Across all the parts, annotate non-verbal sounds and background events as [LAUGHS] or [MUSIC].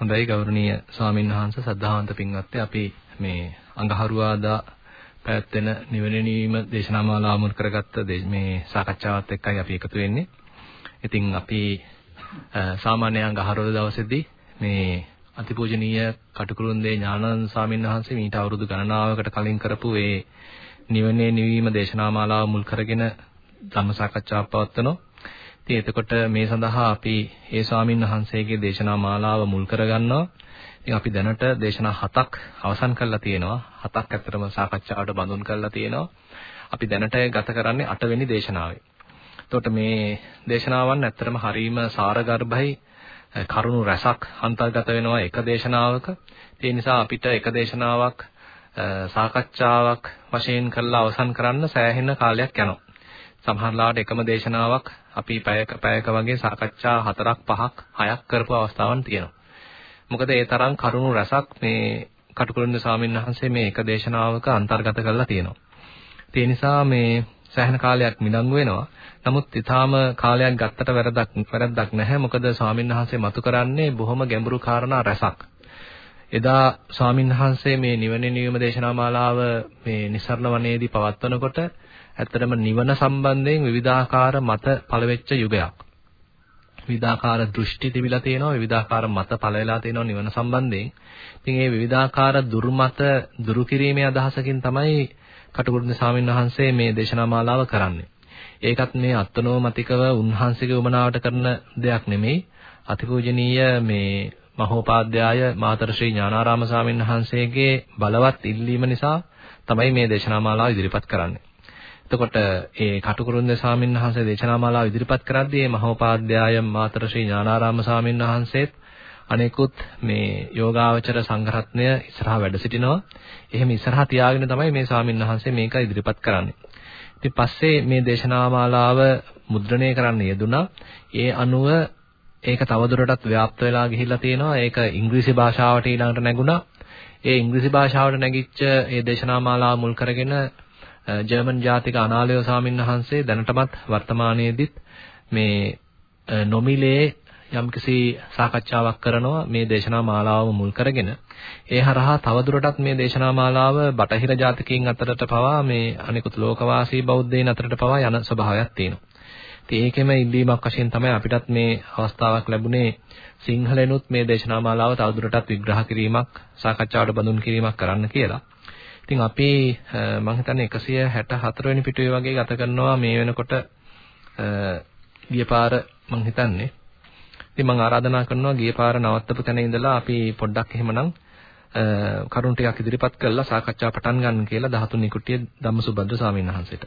හොඳයි ගෞරවනීය ස්වාමීන් වහන්සේ සද්ධාන්ත පින්වත්නි අපි මේ අඟහරුවාදා පැවැත්වෙන නිවෙනීම දේශනා මාලාව මුල් කරගත්ත මේ සාකච්ඡාවත් එක්කයි අපි එකතු වෙන්නේ. ඉතින් අපි සාමාන්‍ය අඟහරුවාදා දවසේදී මේ අතිපූජනීය කටුකුරුන්දේ ඥානানন্দ ස්වාමීන් වහන්සේ මීට අවුරුදු ගණනාවකට කලින් කරපු ඒ නිවනේ නිවීම දේශනා මාලාව මුල් කරගෙන ධර්ම සාකච්ඡාවක් පවත්වනවා. ඉතින් එතකොට මේ සඳහා අපි ඒ ස්වාමීන් වහන්සේගේ දේශනා මාලාව මුල් කරගන්නවා. ඉතින් අපි දැනට දේශනා හතක් අවසන් කරලා තියෙනවා. හතක් ඇත්තටම සාකච්ඡාවට බඳුන් කරලා තියෙනවා. අපි දැනට ගත කරන්නේ 8 වෙනි දේශනාවේ. එතකොට මේ දේශනාවන් ඇත්තටම හරීම සාරගර්භයි කරුණු රසක් අන්තර්ගත වෙනවා එක දේශනාවක. ඒ නිසා අපිට එක දේශනාවක් සාකච්ඡාවක් වශයෙන් කරලා අවසන් කරන්න සෑහෙන කාලයක් යනවා. සමහරලාට එකම දේශනාවක් අපි පැයක පැයක වගේ සාකච්ඡා හතරක් පහක් හයක් කරපු අවස්ථාවන් තියෙනවා. මොකද ඒ තරම් කරුණු රසක් මේ කටුකුරුන්ද ස්වාමීන් වහන්සේ මේ එක දේශනාවක අන්තර්ගත කරලා තියෙනවා. ඒ නිසා මේ සෑහෙන කාලයක් මිදංගු වෙනවා. නමුත් ඊටාම කාලයක් ගත්තට වැරදක් වැරද්දක් නැහැ. මොකද ස්වාමීන් වහන්සේ මතු කරන්නේ බොහොම ගැඹුරු කාරණා රසක්. එදා ස්වාමීන් වහන්සේ මේ නිවන නියම දේශනා මාලාව මේ නිසරණ වනයේදී පවත්වනකොට ඇත්තටම නිවන සම්බන්ධයෙන් විවිධාකාර මත පළවෙච්ච යුගයක්. විවිධාකාර දෘෂ්ටි තිබිලා තියෙනවා විවිධාකාර මත පළවෙලා තියෙනවා නිවන සම්බන්ධයෙන්. ඉතින් මේ විවිධාකාර දුර්මත දුරු කිරීමේ අදහසකින් තමයි කටුකුරුන්ද ස්වාමීන් වහන්සේ මේ දේශනා මාලාව කරන්නේ. ඒකත් මේ අත්නෝමතිකව උන්වහන්සේගේ උමනාවට කරන දෙයක් නෙමෙයි. අතිපූජනීය මේ මහෝපාද්‍යය මාතර ශ්‍රී ඥානාරාම ස්වාමීන් වහන්සේගේ බලවත් ඉල්ලීම නිසා තමයි මේ දේශනා මාලාව ඉදිරිපත් කරන්නේ. එතකොට ඒ කටුකුරුන්ද ස්වාමීන් වහන්සේ දේශනා මාලාව ඉදිරිපත් කරද්දී මේ මහෝපාද්‍යය මාතර ශ්‍රී ඥානාරාම ස්වාමීන් වහන්සේත් අනෙකුත් මේ යෝගාවචර සංඝරත්නය ඉස්සරහා වැඩ සිටිනවා. එහෙම ඉස්සරහා තියාගෙන තමයි මේ ස්වාමීන් වහන්සේ මේක ඉදිරිපත් කරන්නේ. ඉතින් පස්සේ මේ දේශනා මාලාව මුද්‍රණය කරන්න යෙදුනා. ඒ අනුව ඒක තවදුරටත් ව්‍යාප්ත වෙලා ගිහිල්ලා තියෙනවා. ඒක ඉංග්‍රීසි භාෂාවට ඊළඟට නැගුණා. ඒ ඉංග්‍රීසි භාෂාවට නැගිච්ච ඒ දේශනා මාලාව මුල් කරගෙන ජර්මන් ජාතික අනාලය ස්වාමීන් වහන්සේ දැනටමත් වර්තමානයේදීත් මේ නොමිලේ යම්කිසි සාකච්ඡාවක් කරනවා මේ දේශනා මාලාවම මුල් කරගෙන ඒ හරහා තවදුරටත් මේ දේශනා මාලාව බටහිර ජාතිකයින් අතරට පවා මේ අනිකුත් ලෝකවාසී බෞද්ධයින් අතරට පවා යන ස්වභාවයක් තියෙනවා. ඉතින් ඒකෙම ඉල්ලීමක් වශයෙන් තමයි අපිටත් මේ අවස්ථාවක් ලැබුණේ සිංහලෙනුත් මේ දේශනා මාලාව තවදුරටත් විග්‍රහ කිරීමක් සාකච්ඡාවට බඳුන් කිරීමක් කරන්න කියලා. ඉතින් අපි මම හිතන්නේ 164 වෙනි පිටුවේ වගේ ගත කරනවා මේ වෙනකොට ගිය පාර මම හිතන්නේ. ඉතින් මම ආරාධනා කරනවා ගිය පාර නවත්තපු තැන ඉඳලා අපි පොඩ්ඩක් එහෙමනම් කරුණු ටිකක් ඉදිරිපත් කරලා සාකච්ඡා පටන් ගන්න කියලා 13 නිකුටිය ධම්මසුබද්ද ස්වාමීන් වහන්සේට.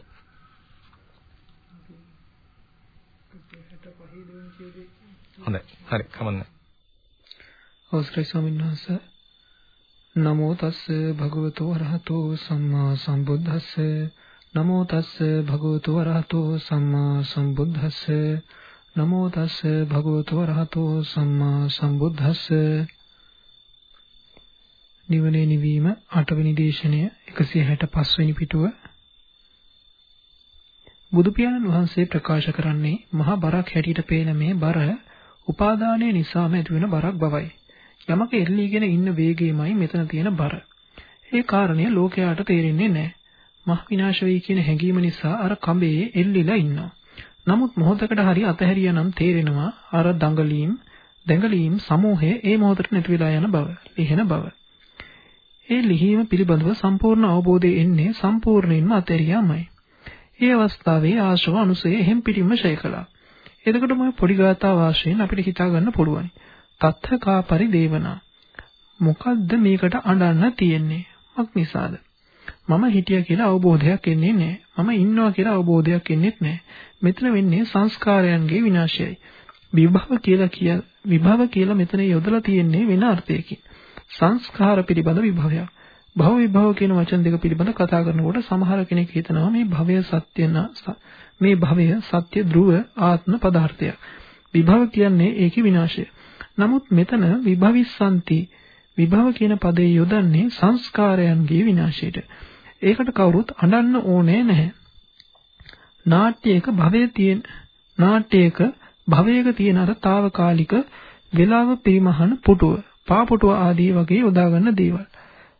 හොඳයි. හරි. කමන්න. අවසරයි ස්වාමීන් වහන්සේ නමෝ තස්ස භගවතු වරහතෝ සම්මා සම්බුද්දස්ස. නමෝ තස්ස භගවතු වරහතෝ සම්මා සම්බුද්දස්ස. නමෝ තස්ස භගවතු වරහතෝ සම්මා සම්බුද්දස්ස. නිවනේ නිවීම 8 වෙනි දේශනය 165 වෙනි පිටුව. බුදු පියාණන් වහන්සේ ප්‍රකාශ කරන්නේ මහා බරක් හැටියට පේන මේ බර උපාදානය නිසාම ඇතිවන බරක් බවයි. යමක එල්ලීගෙන ඉන්න වේගයමයි මෙතන තියෙන බර. ඒ කාරණය ලෝකයාට තේරෙන්නේ නැහැ. මහ විනාශ වෙයි කියන හැඟීම නිසා අර කඹේ එල්ලිලා ඉන්නවා. නමුත් මොහොතකට හරි අතහැරියා නම් තේරෙනවා අර දඟලීම් දැඟලීම් සමූහය ඒ මොහොතට නැති වෙලා යන බව, ලිහෙන බව. ඒ ලිහීම පිළිබඳව සම්පූර්ණ අවබෝධය එන්නේ සම්පූර්ණයෙන්ම අතහැරියාමයි. ඒ අවස්ථාවේ ආශ්‍රව අනුසය එහෙම් පිටින්ම ඡය කළා. එතකොට මේ පොඩි ගාථා වාශයෙන් අපිට හිතා ගන්න පුළුවන්. තත්ථකා පරිදේවනා. මොකද්ද මේකට අඬන්න තියෙන්නේ? මක් නිසාද? මම හිටියා කියලා අවබෝධයක් එන්නේ නැහැ. මම ඉන්නවා කියලා අවබෝධයක් එන්නේත් නැහැ. මෙතන වෙන්නේ සංස්කාරයන්ගේ විනාශයයි. විභව කියලා කිය විභව කියලා මෙතන යොදලා තියෙන්නේ වෙන අර්ථයකින්. සංස්කාර පිළිබඳ විභවයක්. භව විභව කියන වචන දෙක පිළිබඳ කතා කරනකොට සමහර කෙනෙක් හිතනවා මේ භවය සත්‍ය මේ භවය සත්‍ය ධ්‍රුව ආත්ම පදාර්ථයක්. විභව කියන්නේ ඒකේ විනාශය. නමුත් මෙතන විභවිස්සanti විභව කියන පදේ යොදන්නේ සංස්කාරයන්ගේ විනාශයට. ඒකට කවුරුත් අඬන්න ඕනේ නැහැ. නාට්‍යයක භවයේ තියෙන නාට්‍යයක භවයක තියෙන අර తాවකාලික වේලාව පරිමහන පුටුව පාපොටුව ආදී වගේ යොදා ගන්න දේවල්.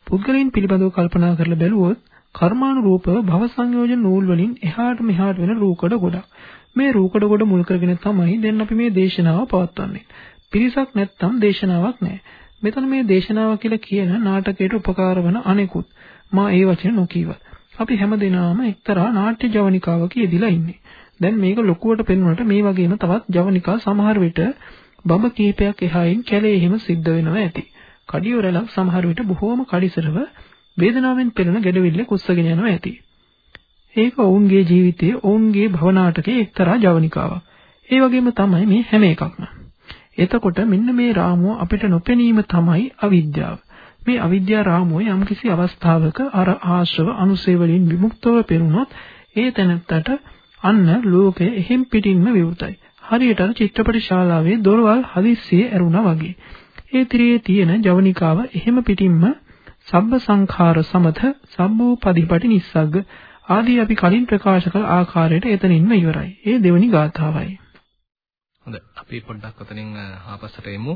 පුද්ගලයන් පිළිබඳව කල්පනා කරලා බැලුවොත් කර්මානුරූපව භව සංයෝජන නූල් වලින් එහාට මෙහාට වෙන රූකඩ ගොඩක්. මේ රූකඩ ගොඩ මුල් කරගෙන තමයි දැන් අපි මේ දේශනාව පවත්වන්නේ. පිරිසක් නැත්තම් දේශනාවක් නැහැ. මෙතන මේ දේශනාව කියලා කියන නාටකයට උපකාර වන අනෙකුත් මා ඒ වචන නොකීවා. අපි හැමදෙනාම එක්තරා නාට්‍ය ජවනිකාවක යෙදිලා ඉන්නේ. දැන් මේක ලොකුවට පෙන්වන්නට මේ වගේම තවත් ජවනිකා සමහර විට බඹ කීපයක් එහායින් කැලේ එහෙම සිද්ධ වෙනවා ඇති. කඩියොරලක් සමහර විට බොහෝම කඩිසරව වේදනාවෙන් පෙළෙන ගැඩවිල්ල කුස්සගෙන යනවා ඇති. ඒක ඔවුන්ගේ ජීවිතයේ ඔවුන්ගේ භවනාටකයේ එක්තරා ජවනිකාවක්. ඒ වගේම තමයි මේ හැම එකක්ම. එතකොට මෙන්න මේ රාමුව අපිට නොපෙනීම තමයි අවිද්‍යාව. මේ අවිද්‍යා රාමුව යම්කිසි අවස්ථාවක අර ආශ්‍රව අනුසය වලින් විමුක්තව පෙරුණොත් ඒ තැනත්තට අන්න ලෝකය එහෙම් පිටින්ම විවෘතයි. හරියට අර චිත්‍රපට ශාලාවේ දොරවල් හදිස්සියේ ඇරුණා වගේ. ඒ තිරේ තියෙන ජවනිකාව එහෙම පිටින්ම සබ්බ සංඛාර සමත සම්බෝපදීපටි නිස්සග්ග ආදී අපි කලින් ප්‍රකාශ කළ ආකාරයට එතනින්ම ඉවරයි. ඒ දෙවනි ගාථාවයි. හොඳයි. අපි පොඩ්ඩක් ඔතනින් ආපස්සට එමු.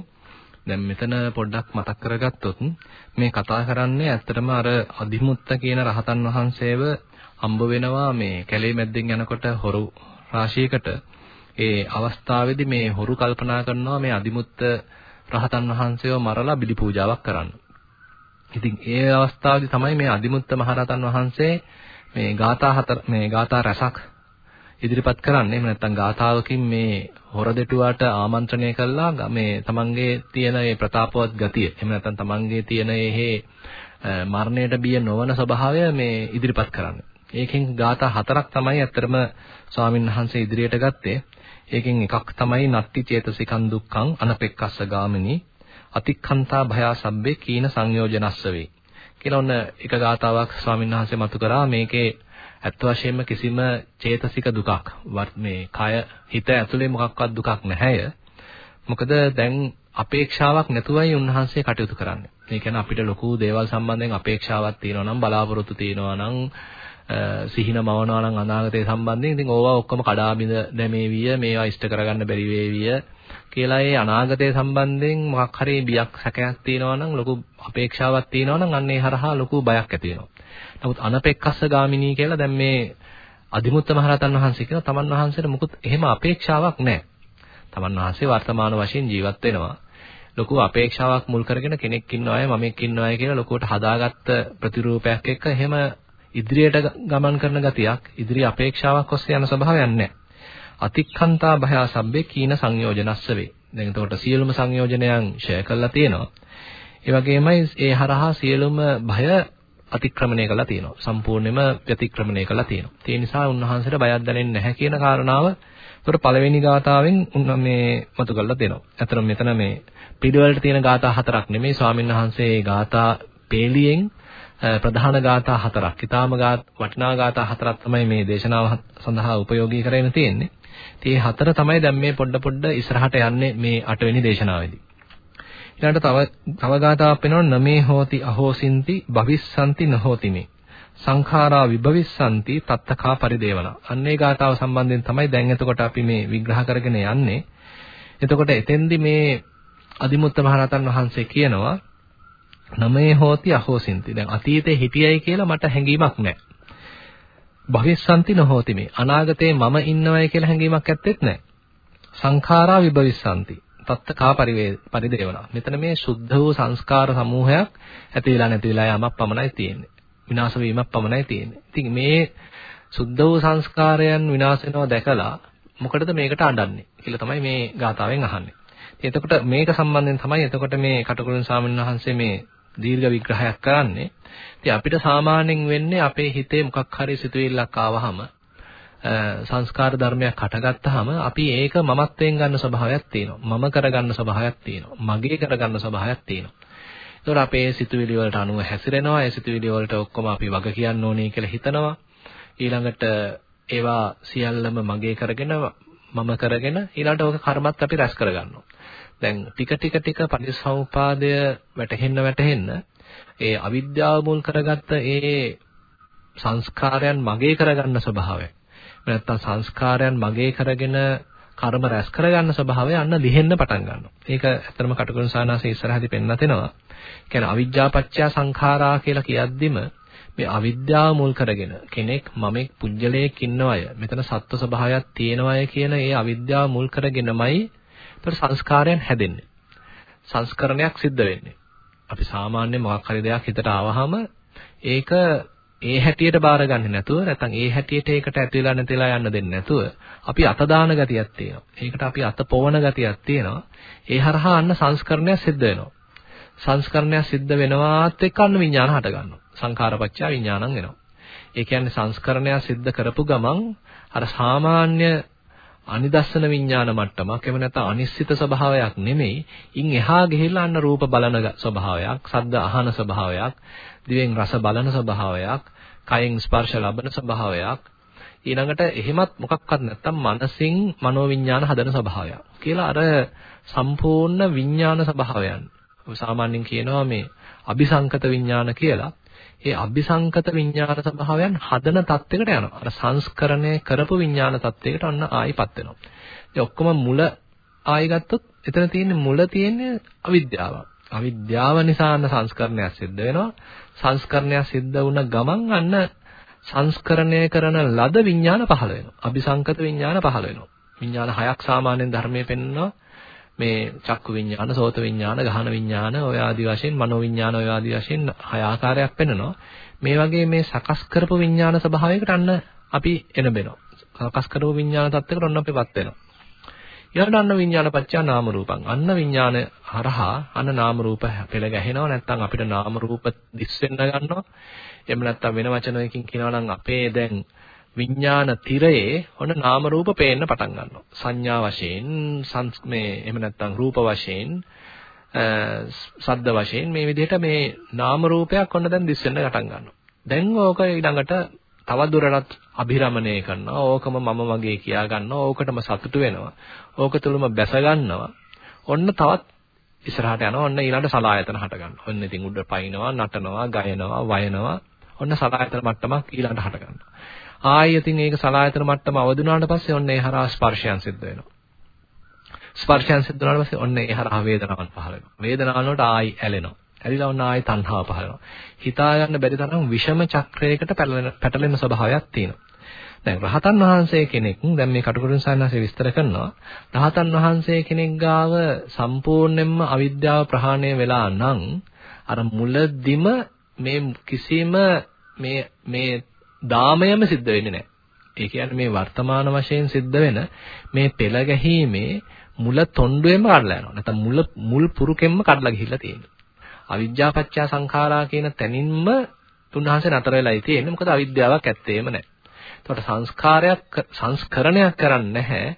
දැන් මෙතන පොඩ්ඩක් මතක් කරගත්තොත් මේ කතා කරන්නේ ඇත්තටම අර අදිමුත්ත කියන රහතන් වහන්සේව හම්බ වෙනවා මේ කැලේ මැද්දෙන් යනකොට හොරු රාශියකට ඒ අවස්ථාවේදී මේ හොරු කල්පනා කරනවා මේ අදිමුත්ත රහතන් වහන්සේව මරලා බිලි පූජාවක් කරන්න. ඉතින් ඒ අවස්ථාවේදී තමයි මේ අදිමුත්ත මහරහතන් වහන්සේ මේ ගාථා හතර මේ ගාථා රසක් ඉදිරිපත් කරන්නේ. එහෙම නැත්නම් ගාථාවකින් මේ හොරදෙටුවාට ආමන්ත්‍රණය කළා මේ තමන්ගේ තියෙන මේ ප්‍රතාපවත් ගතිය. එහෙම නැත්නම් තමන්ගේ තියෙන මේ මරණයට බිය නොවන ස්වභාවය මේ ඉදිරිපත් කරන්නේ. ඒකෙන් ගාථා හතරක් තමයි ඇත්තටම ස්වාමීන් වහන්සේ ඉදිරියට ගත්තේ. ඒකෙන් එකක් තමයි නත්ති චේතසිකං දුක්ඛං අනපෙක්කස්ස ගාමිනී අතික්ඛන්තා භයාසබ්බේ කීන සංයෝජනස්ස වේ. කියලා ඔන්න එක ගාතාවක් ස්වාමීන් වහන්සේ මතු කරා මේකේ ඇත්ත වශයෙන්ම කිසිම චේතසික දුකක් මේ කය හිත ඇතුලේ මොකක්වත් දුකක් නැහැය. මොකද දැන් අපේක්ෂාවක් නැතුවයි උන්වහන්සේ කටයුතු කරන්නේ. ඒ කියන්නේ අපිට ලොකු දේවල් සම්බන්ධයෙන් අපේක්ෂාවක් තියෙනවා නම් බලාපොරොත්තු තියෙනවා නම් සිහින මවනවා නම් අනාගතය සම්බන්ධයෙන් ඉතින් ඕවා ඔක්කොම කඩාබිඳ දැමේවිය මේවා ඉෂ්ට කරගන්න බැරි වේවිය කියලා ඒ අනාගතය සම්බන්ධයෙන් මොකක් හරි බියක් සැකයක් තියෙනවා නම් ලොකු අපේක්ෂාවක් තියෙනවා නම් අන්න ඒ හරහා ලොකු බයක් ඇති වෙනවා. නමුත් අනපෙක්කස්ස ගාමිනී කියලා දැන් මේ අදිමුත්ත මහරහතන් වහන්සේ කියන තමන් වහන්සේට මුකුත් එහෙම අපේක්ෂාවක් නැහැ. තමන් වහන්සේ වර්තමාන වශයෙන් ජීවත් වෙනවා. ලොකු අපේක්ෂාවක් මුල් කරගෙන කෙනෙක් ඉන්නවාය මමෙක් ඉන්නවාය කියලා ලොකුවට හදාගත්ත ප්‍රතිරූපයක් එක්ක එහෙම ඉදිරියට ගමන් කරන ගතියක් ඉදිරි අපේක්ෂාවක් ඔස්සේ යන ස්වභාවයක් නැහැ. අතික්ඛන්තා භයා සබ්බේ කීන සංයෝජනස්ස වේ. දැන් එතකොට සියලුම සංයෝජනයන් ෂෙයා කරලා තියෙනවා. ඒ වගේමයි ඒ හරහා සියලුම භය අතික්‍රමණය කරලා තියෙනවා. සම්පූර්ණයෙන්ම ප්‍රතික්‍රමණය කරලා තියෙනවා. ඒ නිසා උන්වහන්සේට බයක් දැනෙන්නේ නැහැ කියන කාරණාව ඒතකොට පළවෙනි ගාතාවෙන් මේ මතු කරලා දෙනවා. අතන මෙතන මේ පිළිවෙලට තියෙන ගාථා හතරක් නෙමෙයි ස්වාමීන් වහන්සේ ගාථා පේලියෙන් ප්‍රධාන ගාථා හතරක්. ඊටාම වටිනා ගාථා හතරක් තමයි මේ දේශනාව සඳහා උපයෝගී කරගෙන තියෙන්නේ. ඉතින් මේ හතර තමයි දැන් මේ පොඩ පොඩ ඉස්සරහට යන්නේ මේ අටවෙනි දේශනාවේදී. ඊළඟට තව තව ගාතාවක් වෙනවා නමේ හෝති අහෝසින්ති භවිස්සanti නහෝති මේ. සංඛාරා විභවිස්සanti තත්තකා පරිදේවන. අන්නේ ගාතාව සම්බන්ධයෙන් තමයි දැන් එතකොට අපි මේ විග්‍රහ කරගෙන යන්නේ. එතකොට එතෙන්දි මේ අදිමුත්ත මහරහතන් වහන්සේ කියනවා නමේ හෝති අහෝසින්ති. දැන් අතීතේ හිටියයි කියලා මට හැඟීමක් නැහැ. භවිස්සanti නොහෝති මේ. අනාගතේ මම ඉන්නවයි කියලා හැඟීමක් ඇත්තෙත් නැහැ. සංඛාරා විභවිස්සanti. තත්තකා පරිදේවනා. මෙතන මේ සුද්ධ වූ සංස්කාර සමූහයක් ඇති වෙලා නැති වෙලා යමක් පමණයි තියෙන්නේ. විනාශ වීමක් පමණයි තියෙන්නේ. ඉතින් මේ සුද්ධ වූ සංස්කාරයන් විනාශ වෙනවා දැකලා මොකටද මේකට අඬන්නේ කියලා තමයි මේ ගාතාවෙන් අහන්නේ. එතකොට මේක සම්බන්ධයෙන් තමයි එතකොට මේ කටුකුරුන් ස්වාමීන් වහන්සේ මේ දීර්ඝ විග්‍රහයක් කරන්නේ. ඉතින් අපිට සාමාන්‍යයෙන් වෙන්නේ අපේ හිතේ මොකක් හරි සිතුවිල්ලක් ආවහම සංස්කාර ධර්මයක් හටගත්තාම අපි ඒක මමත්වයෙන් ගන්න ස්වභාවයක් තියෙනවා. මම කරගන්න ස්වභාවයක් තියෙනවා. මගේ කරගන්න ස්වභාවයක් තියෙනවා. ඒතකොට අපේ සිතුවිලි වලට අනුව හැසිරෙනවා. ඒ සිතුවිලි වලට ඔක්කොම අපි වග කියන්න ඕනේ කියලා හිතනවා. ඊළඟට ඒවා සියල්ලම මගේ කරගෙන මම කරගෙන ඊළඟට ඔක කර්මත් අපි රැස් කරගන්නවා. දැන් ටික ටික ටික පරිසම්පාදය වැටහෙන්න වැටහෙන්න ඒ අවිද්‍යාව මුල් කරගත්ත ඒ සංස්කාරයන් මගේ කරගන්න ස්වභාවය නැත්තම් සංස්කාරයන් මගේ කරගෙන කර්ම රැස් කරගන්න ස්වභාවය අන්න ලිහෙන්න පටන් ගන්නවා. ඒක ඇත්තටම කටුකුරුන් සානාසේ ඉස්සරහදී පෙන්නලා තිනවා. කියන්නේ අවිජ්ජාපච්චය සංඛාරා කියලා කියද්දිම මේ අවිද්‍යාව මුල් කරගෙන කෙනෙක් මමෙක් පුජ්‍යලයක් ඉන්නවය. මෙතන සත්ව ස්වභාවයක් තියෙනවය කියන ඒ අවිද්‍යාව මුල් කරගෙනමයි ඒතර සංස්කාරයන් හැදෙන්නේ. සංස්කරණයක් සිද්ධ වෙන්නේ. අපි සාමාන්‍ය මොකක් හරි දෙයක් හිතට ආවහම ඒක ඒ හැටියට බාරගන්නේ නැතුව නැත්නම් ඒ හැටියට ඒකට ඇතිලා නැතිලා යන්න දෙන්නේ නැතුව අපි අත දාන ගතියක් තියෙනවා. ඒකට අපි අත පොවන ගතියක් තියෙනවා. ඒ හරහා අන්න සංස්කරණයක් සිද්ධ වෙනවා. සංස්කරණයක් සිද්ධ වෙනවාත් එක්ක අන්න විඥාන හට ගන්නවා. සංඛාරපච්චය විඥානං වෙනවා. ඒ කියන්නේ සංස්කරණයක් සිද්ධ කරපු ගමන් අර සාමාන්‍ය අනිදස්සන විඥාන මට්ටමක් එහෙම නැත්නම් අනිශ්චිත ස්වභාවයක් නෙමෙයි. ඉන් එහා ගිහිල්ලා අන්න රූප බලන ස්වභාවයක්, ශබ්ද අහන ස්වභාවයක්, දිවෙන් රස බලන ස්වභාවයක්, කයෙන් ස්පර්ශ ලබන ස්වභාවයක්, ඊළඟට එහෙමත් මොකක්වත් නැත්තම් මනසින් මනෝවිඤ්ඤාණ හදන ස්වභාවයක් කියලා අර සම්පූර්ණ විඤ්ඤාණ ස්වභාවයන් සාමාන්‍යයෙන් කියනවා මේ අபிසංකත විඤ්ඤාණ කියලා. ඒ අபிසංකත විඤ්ඤාණ ස්වභාවයන් හදන තත්යකට යනවා. අර සංස්කරණය කරපු විඤ්ඤාණ තත්යකට අන්න ආයිපත් වෙනවා. ඒ ඔක්කොම මුල ආයි ගත්තොත් එතන තියෙන්නේ මුල තියෙන්නේ අවිද්‍යාව. අවිද්‍යාව නිසා අන්න සංස්කරණයක් සිද්ධ වෙනවා. සංස්කරණයක් සිද්ධ වුණ ගමන් අන්න සංස්කරණය කරන ලද විඥාන පහළ වෙනවා. අபிසංකත විඥාන පහළ වෙනවා. විඥාන හයක් සාමාන්‍යයෙන් ධර්මයේ පෙන්වනවා. මේ චක්කු විඥාන, සෝත විඥාන, ගහන විඥාන, ඔය ආදි වශයෙන් මනෝ විඥාන ඔය ආදි වශයෙන් හය ආකාරයක් පෙන්වනවා. මේ වගේ මේ සකස් කරපු විඥාන ස්වභාවයකට අන්න අපි එනබෙනවා. සකස් කරපු විඥාන තත්ත්වයකට ඔන්න අපිපත් වෙනවා. ඊළඟට අන්න විඥාන පත්‍යා නාම රූපං. අන්න විඥාන හරහා අන්න නාම රූප පෙළ ගැහෙනවා. නැත්නම් අපිට නාම රූප දිස් වෙන්න ගන්නවා. එහෙම නැත්නම් වෙන වචනයකින් කියනවා නම් අපේ දැන් විඥාන තිරයේ ඔන්න නාම රූප පේන්න පටන් ගන්නවා. සංඥා වශයෙන් මේ එහෙම නැත්නම් රූප වශයෙන් සද්ද වශයෙන් මේ විදිහට මේ නාම රූපයක් ඔන්න දැන් දිස් වෙන්න පටන් ගන්නවා. දැන් ඕක ඊළඟට තව දුරටත් අභිරමණය කරනවා. ඕකම මම වගේ කියා ගන්නවා. ඕකටම සතුටු වෙනවා. ඕක තුලම බැස ගන්නවා. ඔන්න තවත් ඉස්සරහට යනවා. ඔන්න ඊළඟට සලායතන හට ගන්නවා. ඔන්න ඉතින් උඩ පයින්නවා, නටනවා, ගයනවා, වයනවා. ඔන්න සලායතන මට්ටමක් ඊළඟට හට ගන්නවා. ආයෙතින් ඒක සලායතන මට්ටම අවදුනාට පස්සේ ඔන්න ඒ හරහා ස්පර්ශයන් සිද්ධ වෙනවා. ස්පර්ශයන් සිද්ධ වුණාට පස්සේ ඔන්න ඒ හරහා වේදනාවන් පහළ වෙනවා. වේදනාවන් වලට ආයි ඇලෙනවා. ඇලිලා ඔන්න ආයි තණ්හාව පහළ වෙනවා. හිතා ගන්න බැරි තරම් විෂම චක්‍රයකට පැටලෙන ස්වභාවයක් තියෙනවා. දැන් රහතන් වහන්සේ කෙනෙක් දැන් මේ කටුකුරුන් සාන්නාසේ විස්තර කරනවා. රහතන් වහන්සේ කෙනෙක් ගාව සම්පූර්ණයෙන්ම අවිද්‍යාව ප්‍රහාණය වෙලා නම් අර මුලදිම මේ කිසිම මේ මේ දාමයම සිද්ධ වෙන්නේ නැහැ. ඒ කියන්නේ මේ වර්තමාන වශයෙන් සිද්ධ වෙන මේ පෙළ ගැහිීමේ මුල තොණ්ඩුවෙම කඩලා යනවා. නැත්නම් මුල මුල් පුරුකෙන්ම කඩලා ගිහිල්ලා තියෙනවා. අවිජ්ජාපච්චය සංඛාරා කියන තැනින්ම තුන්වහන්සේ නතර වෙලායි තියෙන්නේ. මොකද අවිද්‍යාවක් ඇත්තේම නැහැ. එතකොට සංස්කාරයක් සංස්කරණයක් කරන්නේ නැහැ.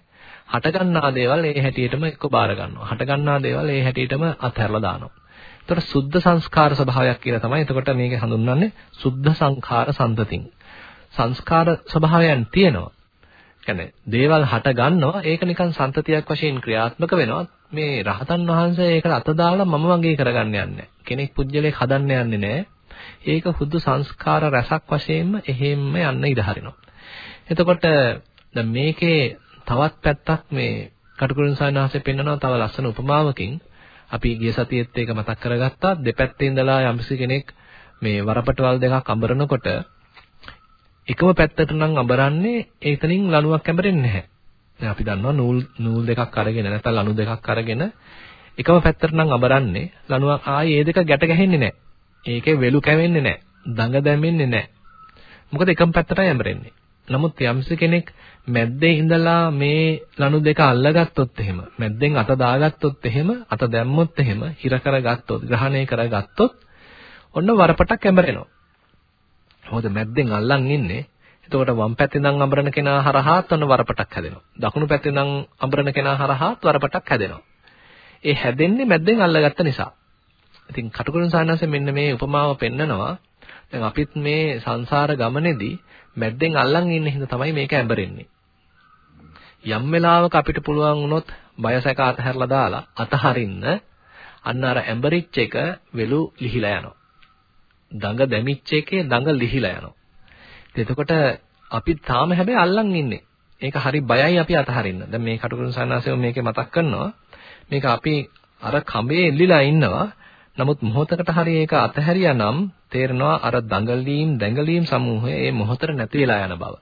හටගන්නා දේවල් ඒ හැටියටම එක්ක බාර ගන්නවා. හටගන්නා දේවල් ඒ හැටියටම අත්හැරලා දානවා. එතකොට සුද්ධ සංස්කාර ස්වභාවයක් කියලා තමයි එතකොට මේක හඳුන්වන්නේ සුද්ධ සංඛාර සම්පතින්. සංස්කාර ස්වභාවයන් තියෙනවා. කියන්නේ දේවල් හට ගන්නවා ඒක නිකන් සන්තතියක් වශයෙන් ක්‍රියාත්මක වෙනවා. මේ රහතන් වහන්සේ ඒකට අත දාලා මම වගේ කරගන්න යන්නේ කෙනෙක් පුජ්‍යලයක් හදන්න යන්නේ නැහැ. ඒක හුදු සංස්කාර රසක් වශයෙන්ම එහෙම්ම යන්න ඉඩ හරිනවා. එතකොට දැන් මේකේ තවත් පැත්තක් මේ කටුකුරුන් සායනහසේ පෙන්නනවා තව ලස්සන උපමාවකින් අපි ගිය සතියේත් ඒක මතක් කරගත්තා දෙපැත්තේ ඉඳලා යම්සි කෙනෙක් මේ වරපටවල් දෙකක් අඹරනකොට එකම පැත්තට නම් අඹරන්නේ එතනින් ලණුවක් ඇඹරෙන්නේ නැහැ. දැන් අපි දන්නවා නූල් නූල් දෙකක් අරගෙන නැත්නම් ලණු දෙකක් අරගෙන එකම පැත්තට නම් අඹරන්නේ ලණුවක් ආයේ මේ දෙක ගැට ගැහෙන්නේ නැහැ. ඒකේ වෙලු කැවෙන්නේ නැහැ. දඟ දැමෙන්නේ නැහැ. මොකද එකම පැත්තටයි ඇඹරෙන්නේ. නමුත් යම්ස කෙනෙක් මැද්දේ ඉඳලා මේ ලණු දෙක අල්ලගත්තොත් එහෙම මැද්දෙන් අත දාගත්තොත් එහෙම අත දැම්මොත් එහෙම හිර කරගත්තොත් ග්‍රහණය කරගත්තොත් ඔන්න වරපටක් ඇඹරෙනවා. මොකද මැද්දෙන් අල්ලන් ඉන්නේ. එතකොට වම් පැත්තෙන් නම් අඹරන කෙනා හරහාත් ඔන්න වරපටක් හැදෙනවා. දකුණු පැත්තෙන් නම් අඹරන කෙනා හරහාත් වරපටක් හැදෙනවා. ඒ හැදෙන්නේ මැද්දෙන් අල්ලගත්ත නිසා. ඉතින් කටුකුරුන් සානන්සේ මෙන්න මේ උපමාව පෙන්නනවා. දැන් අපිත් මේ සංසාර ගමනේදී මැද්දෙන් අල්ලන් ඉන්න හින්දා තමයි මේක ඇඹරෙන්නේ. යම් වෙලාවක අපිට පුළුවන් වුණොත් බයසක අතහැරලා දාලා අතහරින්න අන්න අර ඇඹරිච් එක වෙලු ලිහිලා යනවා. දඟ දැමිච්ච එකේ දඟ ලිහිලා යනවා. එතකොට අපි තාම හැබැයි අල්ලන් ඉන්නේ. ඒක හරි බයයි අපි අතහරින්න. දැන් මේ කටුකුරුන් සන්නාසෙම මේකේ මතක් කරනවා. මේක අපි අර කඹේ එල්ලිලා ඉන්නවා. නමුත් මොහොතකට හරි ඒක අතහැරියා නම් තේරෙනවා අර දඟලීම් දැඟලීම් සමූහය ඒ මොහොතට නැති වෙලා යන බව.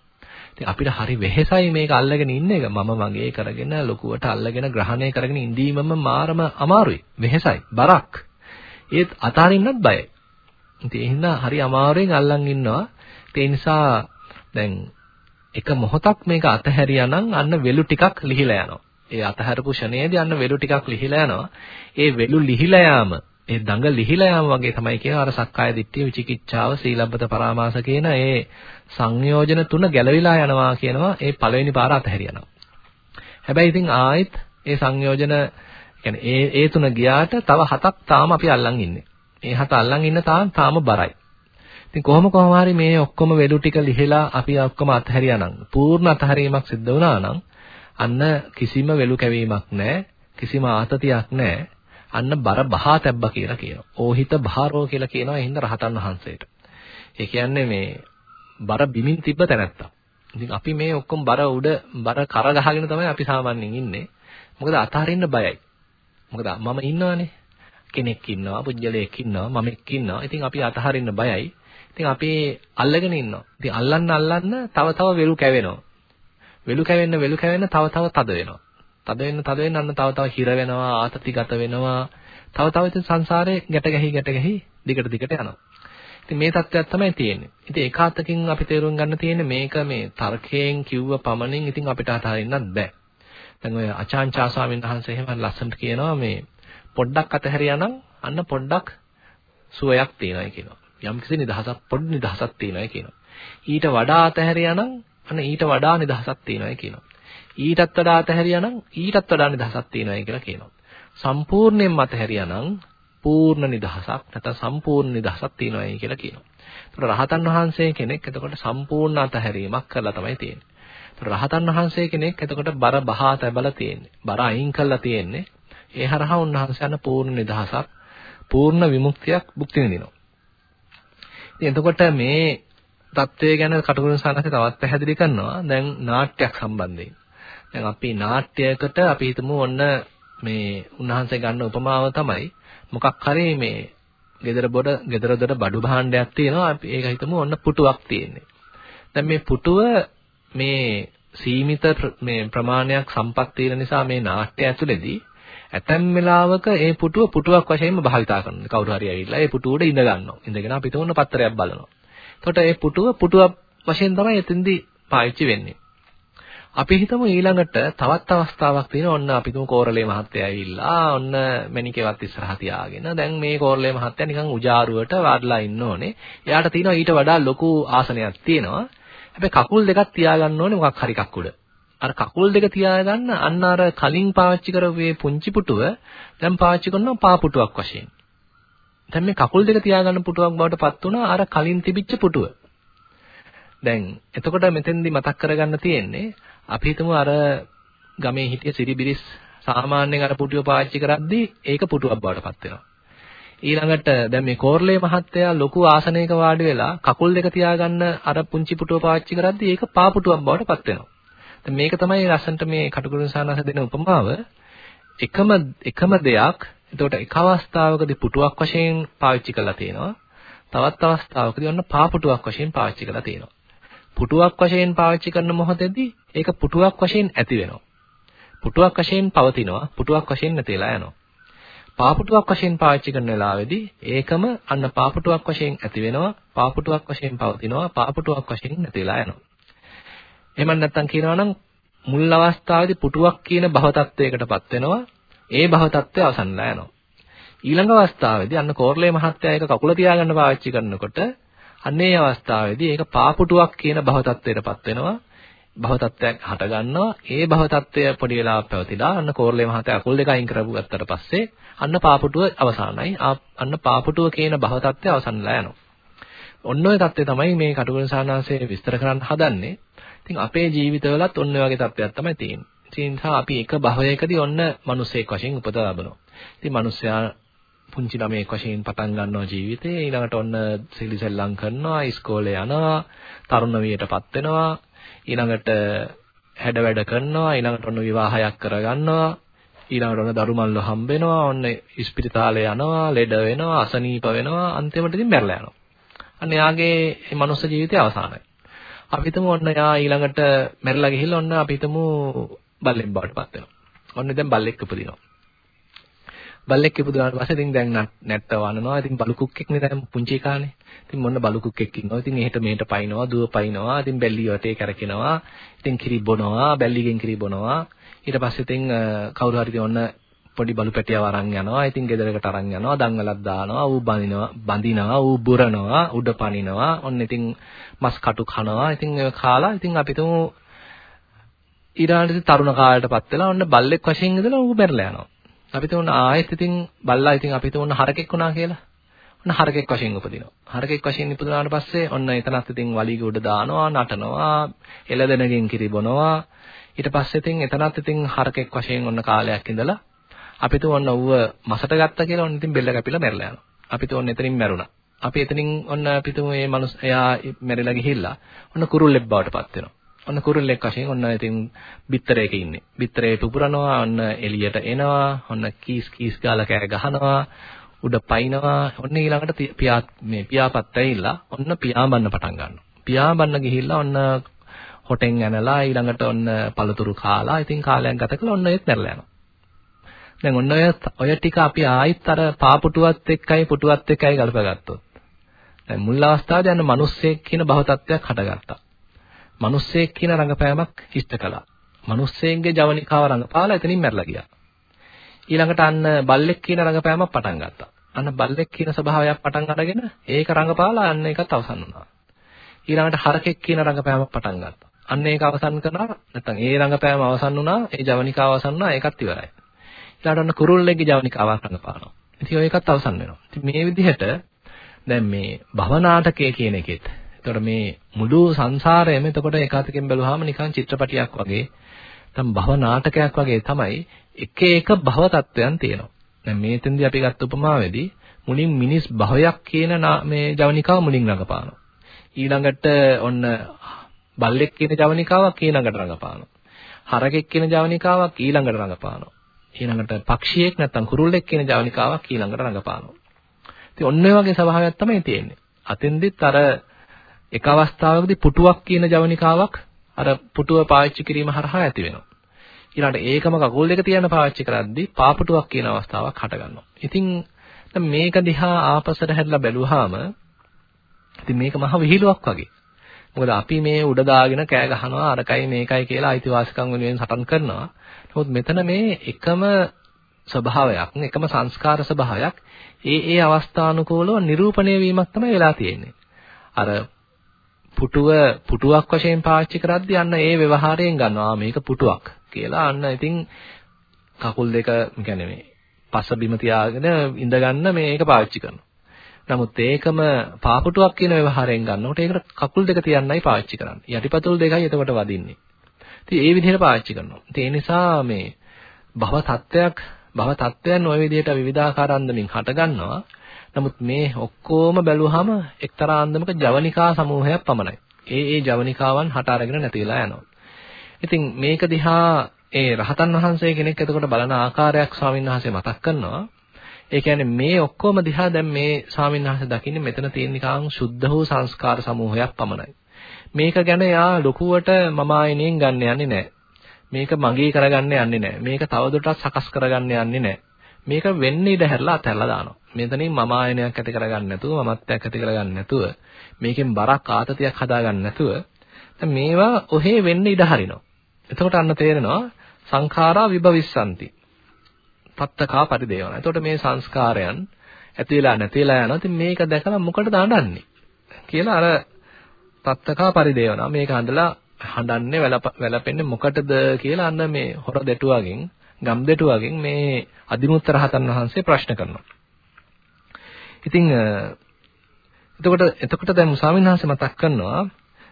ඉතින් අපිට හරි වෙහෙසයි මේක අල්ලගෙන ඉන්න එක. මම මගේ කරගෙන ලොකුවට අල්ලගෙන ග්‍රහණය කරගෙන ඉඳීමම මාරම අමාරුයි. වෙහෙසයි. බරක්. ඒත් අතාරින්නත් බයයි. ඉතින් ඒ හින්දා හරි අමාරුවෙන් අල්ලන් ඉන්නවා. ඒ නිසා දැන් එක මොහොතක් මේක අතහැරියා නම් අන්න වෙලු ටිකක් ලිහිලා යනවා. ඒ අතහැරපු ෂණයේදී අන්න වෙලු ටිකක් ලිහිලා යනවා. ඒ වෙලු ලිහිලා යාම ඒ දඟ ලිහිලා යාම වගේ තමයි කියන අර සක්කාය දිට්ඨිය විචිකිච්ඡාව සීලබ්බත පරාමාස කියන ඒ සංයෝජන තුන ගැලවිලා යනවා කියනවා ඒ පළවෙනි පාර අතහැරියනවා. හැබැයි ඉතින් ආයෙත් ඒ සංයෝජන කියන්නේ ඒ ඒ තුන ගියාට තව හතක් තාම අපි අල්ලන් ඉන්නේ. ඒ හත අල්ලන් ඉන්න තාම තාම බරයි. ඉතින් කොහොම කොහම හරි මේ ඔක්කොම වෙලු ටික ලිහිලා අපි ඔක්කොම අතහැරියා නම් පූර්ණ අතහැරීමක් සිද්ධ වුණා නම් අන්න කිසිම වෙලු කැවීමක් නැහැ. කිසිම ආතතියක් නැහැ. අන්න බර බහා තැබ්බා කියලා කියනවා. ඕහිත බහාරෝ කියලා කියනවා එහෙනම් රහතන් වහන්සේට. ඒ කියන්නේ මේ බර බිමින් තිබ්බ තැනැත්තා. ඉතින් අපි මේ ඔක්කොම බර උඩ බර කර ගහගෙන තමයි අපි සාමාන්‍යයෙන් ඉන්නේ. මොකද අතහරින්න බයයි. මොකද මම ඉන්නවනේ. කෙනෙක් ඉන්නවා, පුජ්‍යලයක් ඉන්නවා, මමෙක් ඉන්නවා. ඉතින් අපි අතහරින්න බයයි. ඉතින් අපි අල්ලගෙන ඉන්නවා. ඉතින් අල්ලන්න අල්ලන්න තව තව වෙලු කැවෙනවා. වෙලු කැවෙන්න වෙලු කැවෙන්න තව තව තද වෙනවා. තද වෙන්න තද වෙන්න අන්න තව තව හිර වෙනවා ආතතිගත වෙනවා තව තව ඉතින් සංසාරේ ගැට ගැහි ගැට ගැහි දිගට දිගට යනවා ඉතින් මේ தත්ත්වයක් තමයි තියෙන්නේ ඉතින් ඒකාතකින් අපි තේරුම් ගන්න තියෙන්නේ මේක මේ තර්කයෙන් කිව්ව පමණින් ඉතින් අපිට අතහරින්නත් බෑ දැන් ඔය අචාන්චා ස්වාමීන් වහන්සේ එහෙම ලස්සනට කියනවා මේ පොඩ්ඩක් අතහැරියා නම් අන්න පොඩ්ඩක් සුවයක් තියෙනවා කියනවා යම්කිසි නිදහසක් පොඩි නිදහසක් තියෙනවා කියනවා ඊට වඩා අතහැරියා නම් අන්න ඊට වඩා නිදහසක් තියෙනවා කියනවා ඊටත් වඩා අතහැරියා නම් ඊටත් වඩා නිදහසක් තියෙනවායි කියලා කියනවා. සම්පූර්ණයෙන්ම අතහැරියා නම් පූර්ණ නිදහසක් නැත්නම් සම්පූර්ණ නිදහසක් තියෙනවායි කියලා කියනවා. ඒතර රහතන් වහන්සේ කෙනෙක් එතකොට සම්පූර්ණ අතහැරීමක් කරලා තමයි තියෙන්නේ. ඒතර රහතන් වහන්සේ කෙනෙක් එතකොට බර බහා තැබලා තියෙන්නේ. බර අයින් කරලා තියෙන්නේ. ඒ හරහා උන්වහන්සේ යන පූර්ණ නිදහසක්, පූර්ණ විමුක්තියක් භුක්ති විඳිනවා. ඉතින් එතකොට මේ தත්වය ගැන කටුකුරුන් සානසේ තවත් පැහැදිලි කරනවා. දැන් නාට්‍යයක් සම්බන්ධයෙන්. දැන් අපි නාට්‍යයකට අපි හිතමු ඔන්න මේ උන්වහන්සේ ගන්න උපමාව තමයි මොකක් හරි මේ gedara බොඩ gedara දොඩ බඩු භාණ්ඩයක් තියෙනවා අපි ඒක හිතමු ඔන්න පුටුවක් තියෙන්නේ. දැන් මේ පුටුව මේ සීමිත මේ ප්‍රමාණයක් සම්පත් තියෙන නිසා මේ නාට්‍ය ඇතුළේදී ඇතැම් වෙලාවක ඒ පුටුව පුටුවක් වශයෙන්ම භාවිතා කරනවා. කවුරු හරි ඇවිල්ලා ඒ පුටුවට ඉඳ ගන්නවා. ඉඳගෙන අපි තුන පත්තරයක් බලනවා. එතකොට ඒ පුටුව පුටුවක් වශයෙන් තමයි එතෙන්දී පාවිච්චි වෙන්නේ. අපි හිතමු ඊළඟට තවත් අවස්ථාවක් තියෙනවා ඔන්න අපි තුමු කෝරළේ මහත්තයා ඇවිල්ලා ඔන්න මණිකේවත් ඉස්සරහ තියාගෙන දැන් මේ කෝරළේ මහත්තයා නිකන් උජාරුවට වාඩිලා ඉන්න ඕනේ. එයාට තියෙනවා ඊට වඩා ලොකු ආසනයක් තියෙනවා. හැබැයි කකුල් දෙකක් තියාගන්න ඕනේ මොකක් හරි එකක් උඩ. අර කකුල් දෙක තියාගන්න අන්න අර කලින් පාවිච්චි කරපු මේ පුංචි පුටුව දැන් පාවිච්චි කරනවා පා පුටුවක් වශයෙන්. දැන් මේ කකුල් දෙක තියාගන්න පුටුවක් බවට පත් වුණා අර කලින් තිබිච්ච පුටුව. දැන් එතකොට මෙතෙන්දි මතක් කරගන්න තියෙන්නේ අපි හිතමු අර ගමේ හිටිය සිරිබිරිස් සාමාන්‍යයෙන් අර පුටුව පාවිච්චි කරද්දී ඒක පුටුවක් බවට පත් වෙනවා. ඊළඟට දැන් මේ කෝර්ලේ මහත්තයා ලොකු ආසනයක වාඩි වෙලා කකුල් දෙක තියාගන්න අර පුංචි පුටුව පාවිච්චි කරද්දී ඒක පා පුටුවක් බවට පත් වෙනවා. දැන් මේක තමයි ලස්සන්ට මේ කටුකුරුන් සානස දෙන උපමාව. එකම එකම දෙයක් එතකොට එක අවස්ථාවකදී පුටුවක් වශයෙන් පාවිච්චි කරලා තියෙනවා. තවත් අවස්ථාවකදී ඔන්න පා පුටුවක් වශයෙන් පාවිච්චි කරලා තියෙනවා. පුටුවක් වශයෙන් පාවිච්චි කරන මොහොතේදී ඒක පුටුවක් වශයෙන් ඇති වෙනවා. පුටුවක් වශයෙන් පවතිනවා. පුටුවක් වශයෙන් නැතිලා යනවා. පාපුටුවක් වශයෙන් පාවිච්චි කරන වෙලාවේදී ඒකම අන්න පාපුටුවක් වශයෙන් ඇති වෙනවා. පාපුටුවක් වශයෙන් පවතිනවා. පාපුටුවක් වශයෙන් නැතිලා යනවා. එහෙම නැත්නම් කියනවා නම් මුල් අවස්ථාවේදී පුටුවක් කියන භව තත්වයකටපත් වෙනවා. ඒ භව තත්වය අවසන්ලා යනවා. ඊළඟ අවස්ථාවේදී අන්න කෝර්ලේ මහත්තයා ඒක කකුල තියාගන්න පාවිච්චි කරනකොට අන්නේ අවස්ථාවේදී ඒක පාපුටුවක් කියන භව තත්වයටපත් වෙනවා. භව තත්වයක් හට ගන්නවා. ඒ භව තත්වය පොඩි වෙලාවක් පැවතිලා අන්න කෝරළේ මහත්තයා අකුල් දෙක අයින් කරපු ගත්තට පස්සේ අන්න පාපුටුව අවසానයි. අන්න පාපුටුව කියන භව තත්වය අවසන්ලා යනවා. ඔන්න ඔය தත්ත්වය තමයි මේ කටුකුරුන් සානාංශයේ විස්තර කරන්න හදන්නේ. ඉතින් අපේ ජීවිතවලත් ඔන්න ඔය වගේ தත්ත්වයක් තමයි තියෙන්නේ. ඒ නිසා අපි එක භවයකදී ඔන්න මිනිසෙක් වශයෙන් උපත ලබනවා. ඉතින් මිනිස්සයා පුංචි ළමයෙක් වශයෙන් පටන් ගන්නවා ජීවිතේ. ඊළඟට ඔන්න සිලිසෙල්ලම් කරනවා ඉස්කෝලේ යනවා තරුණ වියටපත් වෙනවා. ඊළඟට හැඩ වැඩ කරනවා. ඊළඟට ඔන්න විවාහයක් කරගන්නවා. ඊළඟට ඔන්න දරුමල්ල හම්බ වෙනවා ඔන්න ඉස්පිරිතාලේ යනවා ලෙඩ වෙනවා අසනීප වෙනවා. අන්තිමට ඉතින් මැරලා යනවා. අන්න එයාගේ මේ මනුස්ස ජීවිතය අවසానයි අපි හිතමු ඔන්න එයා ඊළඟට මැරිලා ගිහිල්ලා ඔන්න අපි හිතමු බල්ලෙක් බවට පත් වෙනවා ඔන්න දැන් බල්ලෙක් උපදිනවා බල්ලෙක් ඉපදුනාට පස්සේ ඉතින් දැන් නැට්ට වනනවා. ඉතින් බලු කුක්කෙක් නේ දැන් පුංචි කාලේ. ඉතින් මොන්න බලු කුක්කෙක් ඉන්නවා. ඉතින් එහෙට මෙහෙට පයින්නවා, දුව පයින්නවා. ඉතින් බැල්ලි වටේ කැරකෙනවා. ඉතින් කිරි බොනවා, බැල්ලිගෙන් කිරි බොනවා. ඊට පස්සේ ඉතින් කවුරු හරි ඔන්න පොඩි බලු පැටියව අරන් යනවා. ඉතින් ගෙදරකට අරන් යනවා. දන්වලක් දානවා. ඌ බඳිනවා, බඳිනවා, ඌ බුරනවා, උඩ පනිනවා. ඔන්න ඉතින් මස් කටු කනවා. ඉතින් ඒක කාලා ඉතින් අපි තුමු ඊළඟට තරුණ කාලයටපත් වෙලා ඔන්න බල්ලෙක් වශයෙන් ඉඳලා ඌ මැරලා යනවා. අපි තුන ආයෙත් ඉතින් බල්ලා ඉතින් අපි තුන හරකෙක් වුණා කියලා. ඔන්න හරකෙක් වශයෙන් උපදිනවා. හරකෙක් වශයෙන් ඉපදුනාට පස්සේ ඔන්න එතනත් ඉතින් වලිග උඩ දානවා, නටනවා, එළදෙනගෙන් කිරි බොනවා. ඊට පස්සේ ඉතින් එතනත් ඉතින් හරකෙක් වශයෙන් ඔන්න කාලයක් ඉඳලා අපි තුන ඔන්න ඌව මසට ගත්තා කියලා ඔන්න ඉතින් බෙල්ල කැපිලා මැරලා යනවා. අපි තුන ඔන්න එතනින් මැරුණා. අපි එතනින් ඔන්න අපි තුම මේ මනුස්ස එයා මැරිලා ගිහිල්ලා ඔන්න කුරුල්ලෙක් බවට පත් වෙනවා. ඔන්න කුරුල්ලෙක් වශයෙන් ඔන්න ඉතින් බිත්තරයක ඉන්නේ. බිත්තරේ පුපුරනවා, ඔන්න එළියට එනවා, ඔන්න කීස් කීස් ගාලා කෑ ගහනවා, උඩ පයින්නවා. ඔන්න ඊළඟට පියා මේ පියාපත් ඇවිල්ලා ඔන්න පියාඹන්න පටන් ගන්නවා. පියාඹන්න ගිහිල්ලා ඔන්න හොටෙන් ඇනලා ඊළඟට ඔන්න පළතුරු කාලා ඉතින් කාලයක් ගත කළා ඔන්න ඒත් මැරලා යනවා. දැන් ඔන්න ඔය ඔය ටික අපි ආයිත් අර පාපුටුවත් එක්කයි පුටුවත් එක්කයි ගලපගත්තොත්. දැන් මුල් අවස්ථාවේදී අන්න මිනිස්සෙක් කියන භව තත්ත්වයක් හටගත්තා. මිනිස්සෙක් කියන රංගපෑමක් ඉෂ්ට කළා. මිනිස්සෙන්ගේ ජවනිකාව රංගපාලා එතනින් මැරලා ගියා. ඊළඟට අන්න බල්ලෙක් කියන රංගපෑමක් පටන් ගත්තා. අන්න බල්ලෙක් කියන ස්වභාවයක් පටන් අරගෙන ඒක රංගපාලා අන්න ඒකත් අවසන් වුණා. ඊළඟට හරකෙක් කියන රංගපෑමක් පටන් ගත්තා. අන්න ඒක අවසන් කරනවා නැත්නම් ඒ රංගපෑම අවසන් වුණා, ඒ ජවනිකාව අවසන් වුණා, ඒකත් ඉවරයි. ඊළඟට අන්න කුරුල්ලෙක්ගේ ජවනිකාවක් රංගපානවා. ඉතින් ඒකත් අවසන් වෙනවා. ඉතින් මේ විදිහට දැන් මේ භවනාටකය කියන එකෙත් එතකොට මේ මුළු සංසාරයම එතකොට ඒකාතකින් බැලුවාම නිකන් චිත්‍රපටියක් වගේ නැත්නම් භව නාටකයක් වගේ තමයි එක එක භව තත්වයන් තියෙනවා. දැන් මේ තෙන්දී අපි ගත්ත උපමාවේදී මුලින් මිනිස් භවයක් කියන මේ ජවනිකාව මුලින් රඟපානවා. ඊළඟට ඔන්න බල්ලෙක් කියන ජවනිකාවක් ඊළඟට රඟපානවා. හරකෙක් කියන ජවනිකාවක් ඊළඟට රඟපානවා. ඊළඟට පක්ෂියෙක් නැත්නම් කුරුල්ලෙක් කියන ජවනිකාවක් ඊළඟට රඟපානවා. ඉතින් ඔන්න ඔය වගේ ස්වභාවයක් තමයි තියෙන්නේ. අතෙන්දිත් අර එක අවස්ථාවකදී පුටුවක් කියන ජවනිකාවක් අර පුටුව පාවිච්චි කිරීම හරහා ඇති වෙනවා. ඊළඟට ඒකම කකුල් දෙක තියන පාවිච්චි කරද්දී පාපුටුවක් කියන අවස්ථාවක් හට ගන්නවා. ඉතින් මේක දිහා ආපසට හැරිලා බැලුවාම ඉතින් මේක මහ විහිළුවක් වගේ. මොකද අපි මේ උඩ දාගෙන කෑ ගහනවා අරකයි මේකයි කියලා අයිතිවාසිකම් වෙනුවෙන් සටන් කරනවා. නමුත් මෙතන මේ එකම ස්වභාවයක්, එකම සංස්කාර ස්වභාවයක් ඒ ඒ අවස්ථානුකූලව නිරූපණය වීමක් තමයි වෙලා තියෙන්නේ. අර පුටුව පුටුවක් වශයෙන් පාවිච්චි කරද්දී අන්න ඒ ව්‍යවහාරයෙන් ගන්නවා මේක පුටුවක් කියලා අන්න ඉතින් කකුල් දෙක කියන්නේ මේ පස බිම තියාගෙන ඉඳ ගන්න මේක පාවිච්චි කරනවා. නමුත් ඒකම පාපුටුවක් කියන ව්‍යවහාරයෙන් ගන්නකොට ඒකට කකුල් දෙක තියන්නයි පාවිච්චි කරන්නේ. යටිපතුල් දෙකයි එතකොට වදින්නේ. ඉතින් ඒ විදිහට පාවිච්චි කරනවා. ඉතින් ඒ නිසා මේ භව තත්වයක් භව තත්වයන් ওই විදිහට විවිධාකාර අන්දමින් හට ගන්නවා. නමුත් මේ ඔක්කොම බැලුවහම එක්තරා අන්දමක ජවනිකා සමූහයක් පමණයි. ඒ ඒ ජවනිකාවන් හට අරගෙන නැති වෙලා යනවා. ඉතින් මේක දිහා ඒ රහතන් වහන්සේ කෙනෙක් එතකොට බලන ආකාරයක් ස්වාමීන් වහන්සේ මතක් කරනවා. ඒ කියන්නේ මේ ඔක්කොම දිහා දැන් මේ ස්වාමීන් වහන්සේ දකින්නේ මෙතන තියෙන නිකං සුද්ධ වූ සංස්කාර සමූහයක් පමණයි. මේක ගැන යා ලොකුවට මම ආයෙනෙන් ගන්න යන්නේ නැහැ. මේක මගේ කරගන්න යන්නේ නැහැ. මේක තවදුරටත් සකස් කරගන්න යන්නේ නැහැ. මේක වෙන්නේ ඉඳ හැරලා අතහැරලා දානවා. මෙතනින් මම ආයනයක් ඇති කරගන්න නැතුව මමත්වයක් ඇති කරගන්න නැතුව මේකෙන් බරක් ආතතියක් හදාගන්න නැතුව දැන් මේවා ඔහේ වෙන්න ඉඩ හරිනවා. එතකොට අන්න තේරෙනවා සංඛාරා විභවිස්සanti. පත්තකා පරිදේවන. එතකොට මේ සංස්කාරයන් ඇති වෙලා නැති වෙලා යනවා. ඉතින් මේක දැකලා මොකටද අඬන්නේ? කියලා අර පත්තකා පරිදේවන. මේක හඳලා හඬන්නේ වැළපෙන්නේ මොකටද කියලා අන්න මේ හොර දෙටුවගෙන් ගම් දෙටුවගෙන් මේ අදිමුත්ත රහතන් වහන්සේ ප්‍රශ්න කරනවා. ඉතින් එතකොට එතකොට දැන් ස්වාමීන් වහන්සේ මතක් කරනවා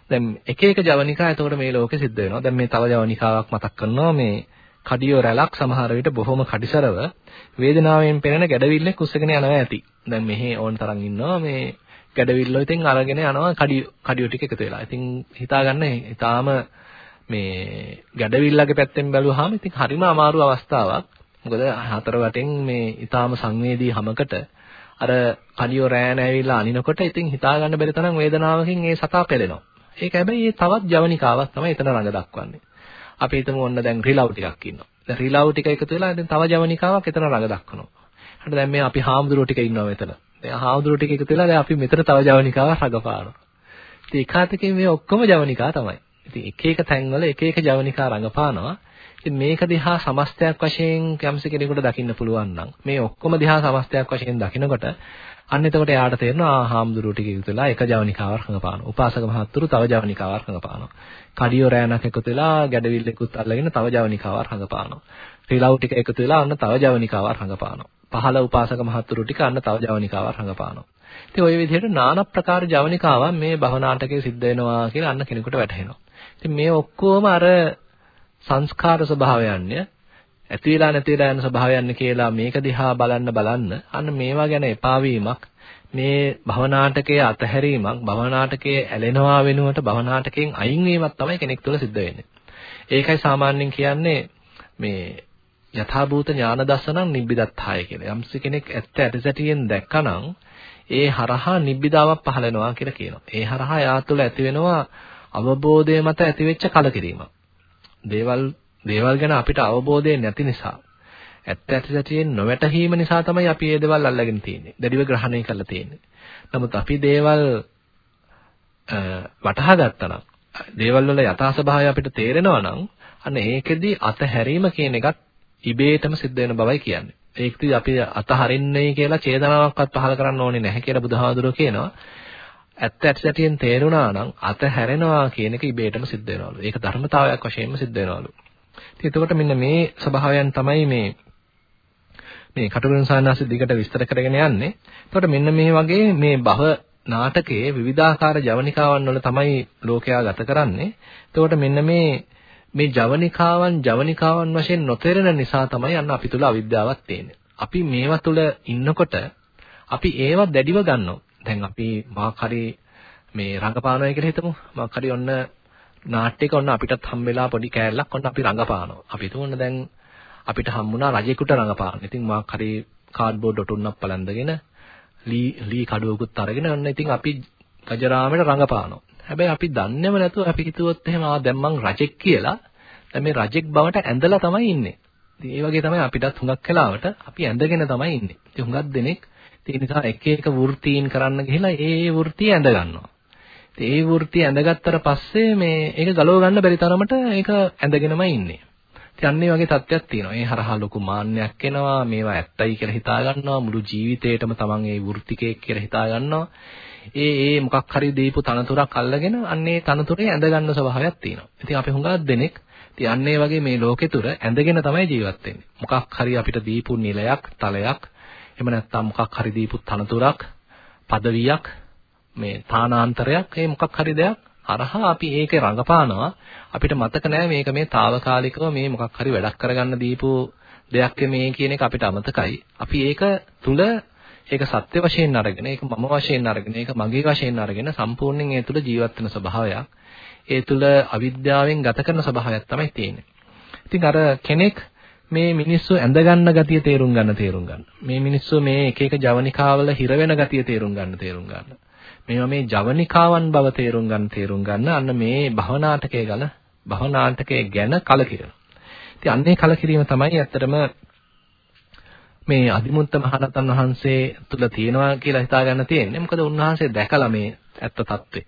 දැන් එක එක ජවනිකා එතකොට මේ ලෝකෙ සිද්ධ වෙනවා. දැන් මේ තව ජවනිකාවක් මතක් කරනවා මේ කඩියෝ රැලක් සමහර විට බොහොම කඩිසරව වේදනාවෙන් පෙනෙන ගැඩවිල්ලක් උස්සගෙන යනවා ඇති. දැන් මෙහි ඕන තරම් ඉන්නවා මේ ගැඩවිල්ලෝ ඉතින් අරගෙන යනවා කඩියෝ කඩියෝ ටික එකතු වෙලා. ඉතින් හිතාගන්න ඊටාම මේ ගැඩවිල්ලගේ පැත්තෙන් බැලුවාම ඉතින් හරිම අමාරු අවස්ථාවක්. මොකද හතර වටෙන් මේ ඊටාම සංවේදී හැමකට අර කඩියෝ රෑන ඇවිල්ලා අනිනකොට ඉතින් හිතා ගන්න බැරි තරම් වේදනාවකින් ඒ සතා පෙළෙනවා. ඒක හැබැයි ඒ තවත් ජවනිකාවක් තමයි එතන රඟ දක්වන්නේ. අපි හිතමු ඔන්න දැන් රිලව් ටිකක් ඉන්නවා. දැන් රිලව් ටික එකතු වෙලා දැන් තව ජවනිකාවක් එතන රඟ දක්වනවා. හරිද දැන් මේ අපි හාමුදුරුවෝ ටික ඉන්නවා මෙතන. දැන් හාමුදුරුවෝ ටික එකතු වෙලා දැන් අපි මෙතන තව ජවනිකාවක් රඟපානවා. ඉතින් ඒකාතකේ මේ ඔක්කොම ජවනිකා තමයි. ඉතින් එක එක තැන්වල එක එක ජවනිකා රඟපානවා. ඉතින් මේක දිහා සමස්තයක් වශයෙන් යම්සි කෙනෙකුට දකින්න පුළුවන් නම් මේ ඔක්කොම දිහා සමස්තයක් වශයෙන් දකිනකොට අන්න එතකොට එයාට තේරෙනවා ආ හාමුදුරුවෝ ටික එකතු වෙලා එක ජවනිකාවක් රඟපානවා. උපාසක මහත්තුරු තව ජවනිකාවක් රඟපානවා. කඩියෝ රෑනක් එකතු වෙලා ගැඩවිල්ලෙකුත් අල්ලගෙන තව ජවනිකාවක් රඟපානවා. රිලව් ටික එකතු වෙලා අන්න තව ජවනිකාවක් රඟපානවා. පහළ උපාසක මහත්තුරු ටික අන්න තව ජවනිකාවක් රඟපානවා. ඉතින් ওই විදිහට নানা ප්‍රකාර ජවනිකාවන් මේ භවනාටකයේ සිද්ධ වෙනවා කියලා අන්න කෙනෙකුට වැටහෙනවා. ඉතින් මේ ඔක්කොම අර සංස්කාර ස්වභාවයන්ය ඇති වෙලා නැති වෙලා යන ස්වභාවයන් කියලා මේක දිහා බලන්න බලන්න අන්න මේවා ගැන එපා වීමක් මේ භවනාටකයේ අතහැරීමක් භවනාටකයේ ඇලෙනවා වෙනුවට භවනාටකයෙන් අයින් වීමක් තමයි කෙනෙක් තුළ සිද්ධ වෙන්නේ. ඒකයි සාමාන්‍යයෙන් කියන්නේ මේ යථාභූත ඥාන දර්ශනං නිබ්බිදත්තාය කියලා. යම්ස කෙනෙක් ඇත්ත ඇටසැටියෙන් දැක්කනම් ඒ හරහා නිබ්බිදාවක් පහළ වෙනවා කියලා කියනවා. ඒ හරහා යා තුළ ඇති වෙනවා අවබෝධය මත ඇතිවෙච්ච කලකිරීමක්. දේවල් දේවල් ගැන අපිට අවබෝධය නැති නිසා ඇත්ත ඇති සැටියෙන් නොවැටහීම නිසා තමයි අපි මේ දේවල් අල්ලගෙන තියෙන්නේ. දැඩිව ග්‍රහණය කරලා තියෙන්නේ. නමුත් අපි දේවල් වටහා ගත්තා නම් දේවල් වල යථා ස්වභාවය අපිට තේරෙනවා නම් අන්න ඒකෙදි අතහැරීම කියන එකත් ඉබේටම සිද්ධ වෙන බවයි කියන්නේ. ඒකදී අපි අතහරින්නේ කියලා චේතනාවක්වත් පහල කරන්න ඕනේ නැහැ කියලා බුදුහාඳුරෝ කියනවා. ඇත්ත ඇත්තටියෙන් තේරුණා නම් අතහැරෙනවා කියන එක ඉබේටම සිද්ධ වෙනවලු. ඒක ධර්මතාවයක් වශයෙන්ම සිද්ධ වෙනවලු. ඉතින් එතකොට මෙන්න මේ ස්වභාවයන් තමයි මේ මේ කටුකුරුන් සානාස දිගට විස්තර කරගෙන යන්නේ. එතකොට මෙන්න මේ වගේ මේ භව නාටකයේ විවිධාකාර ජවනිකාවන් වල තමයි ලෝකයා ගත කරන්නේ. එතකොට මෙන්න මේ මේ ජවනිකාවන් ජවනිකාවන් වශයෙන් නොතේරෙන නිසා තමයි අන්න අපි තුල අවිද්‍යාවක් තියෙන්නේ. අපි මේවා තුල ඉන්නකොට අපි ඒවා දැඩිව ගන්නවා. දැන් අපි මාක් හරි මේ රංගපානවා කියලා හිතමු. මාක් හරි ඔන්න නාට්‍යයක ඔන්න අපිටත් හම්බෙලා පොඩි කෑල්ලක් ඔන්න අපි රංගපානවා. අපි හිතමු දැන් අපිට හම්බුණා රජෙකුට රංගපාන්න. ඉතින් මාක් හරි කාඩ්බෝඩ් ඔටුන්නක් පලඳගෙන ලී ලී කඩුවකුත් අරගෙන ඔන්න ඉතින් අපි ගජරාමයට රංගපානවා. හැබැයි අපි දන්නේම නැතුව අපි හිතුවොත් එහෙම ආ දැන් මං රජෙක් කියලා දැන් මේ රජෙක් බවට ඇඳලා තමයි ඉන්නේ. ඉතින් ඒ වගේ තමයි අපිටත් හුඟක් වෙලාවට අපි ඇඳගෙන තමයි ඉන්නේ. ඉතින් හුඟක් දෙනෙක් ඒ නිසා එක එක වෘත්තීන් කරන්න ගිහිලා ඒ ඒ වෘත්තිය ඇඳ ගන්නවා. ඉතින් ඒ වෘත්තිය ඇඳගත්තට පස්සේ මේ ඒක ගලව ගන්න බැරි තරමට ඒක ඇඳගෙනමයි ඉන්නේ. ඉතින් අන්න ඒ වගේ තත්ත්වයක් තියෙනවා. ඒ හරහා ලොකු මාන්නයක් එනවා. මේවා ඇත්තයි කියලා හිතා ගන්නවා. මුළු ජීවිතේටම තමන් ඒ වෘත්තිකයෙක් කියලා හිතා ගන්නවා. ඒ ඒ මොකක් හරි දීපු තනතුරක් අල්ලගෙන අන්නේ තනතුරේ ඇඳ ගන්න ස්වභාවයක් තියෙනවා. ඉතින් අපි හුඟක් දෙනෙක් ඉතින් අන්නේ වගේ මේ ලෝකේ තුර ඇඳගෙන තමයි ජීවත් වෙන්නේ. මොකක් හරි අපිට දීපු නිලයක්, තලයක්, එහෙම නැත්නම් මොකක් හරි දීපු තනතුරක්, පදවියක්, මේ තානාන්තරයක්, මේ මොකක් හරි දෙයක් අරහා අපි ඒකේ රඟපානවා. අපිට මතක නෑ මේක මේ తాවකාලිකව මේ මොකක් හරි වැඩක් කරගන්න දීපු දෙයක් මේ කියන එක අපිට අමතකයි. අපි ඒක තුල ඒක සත්‍ය වශයෙන් අරගෙන, ඒක මම වශයෙන් අරගෙන, ඒක මගේ වශයෙන් අරගෙන සම්පූර්ණයෙන් ඒ තුල ජීවත් වෙන ස්වභාවයක්. ඒ තුල අවිද්‍යාවෙන් ගත කරන ස්වභාවයක් තමයි තියෙන්නේ. ඉතින් අර කෙනෙක් මේ මිනිස්සු ඇඳ ගන්න ගතිය තේරුම් ගන්න තේරුම් ගන්න. මේ මිනිස්සු මේ එක එක ජවනිකාවල හිර වෙන ගතිය තේරුම් ගන්න තේරුම් ගන්න. මේවා මේ ජවනිකාවන් බව තේරුම් ගන්න තේරුම් ගන්න අන්න මේ භවනාටකයේ ගල භවනාටකයේ ගැන කලකිරෙනවා. ඉතින් අන්නේ කලකිරීම තමයි ඇත්තටම මේ අදිමුත්ත මහරහතන් වහන්සේ තුල තියෙනවා කියලා හිතාගන්න තියෙන්නේ. මොකද උන්වහන්සේ දැකලා මේ ඇත්ත తත්වේ.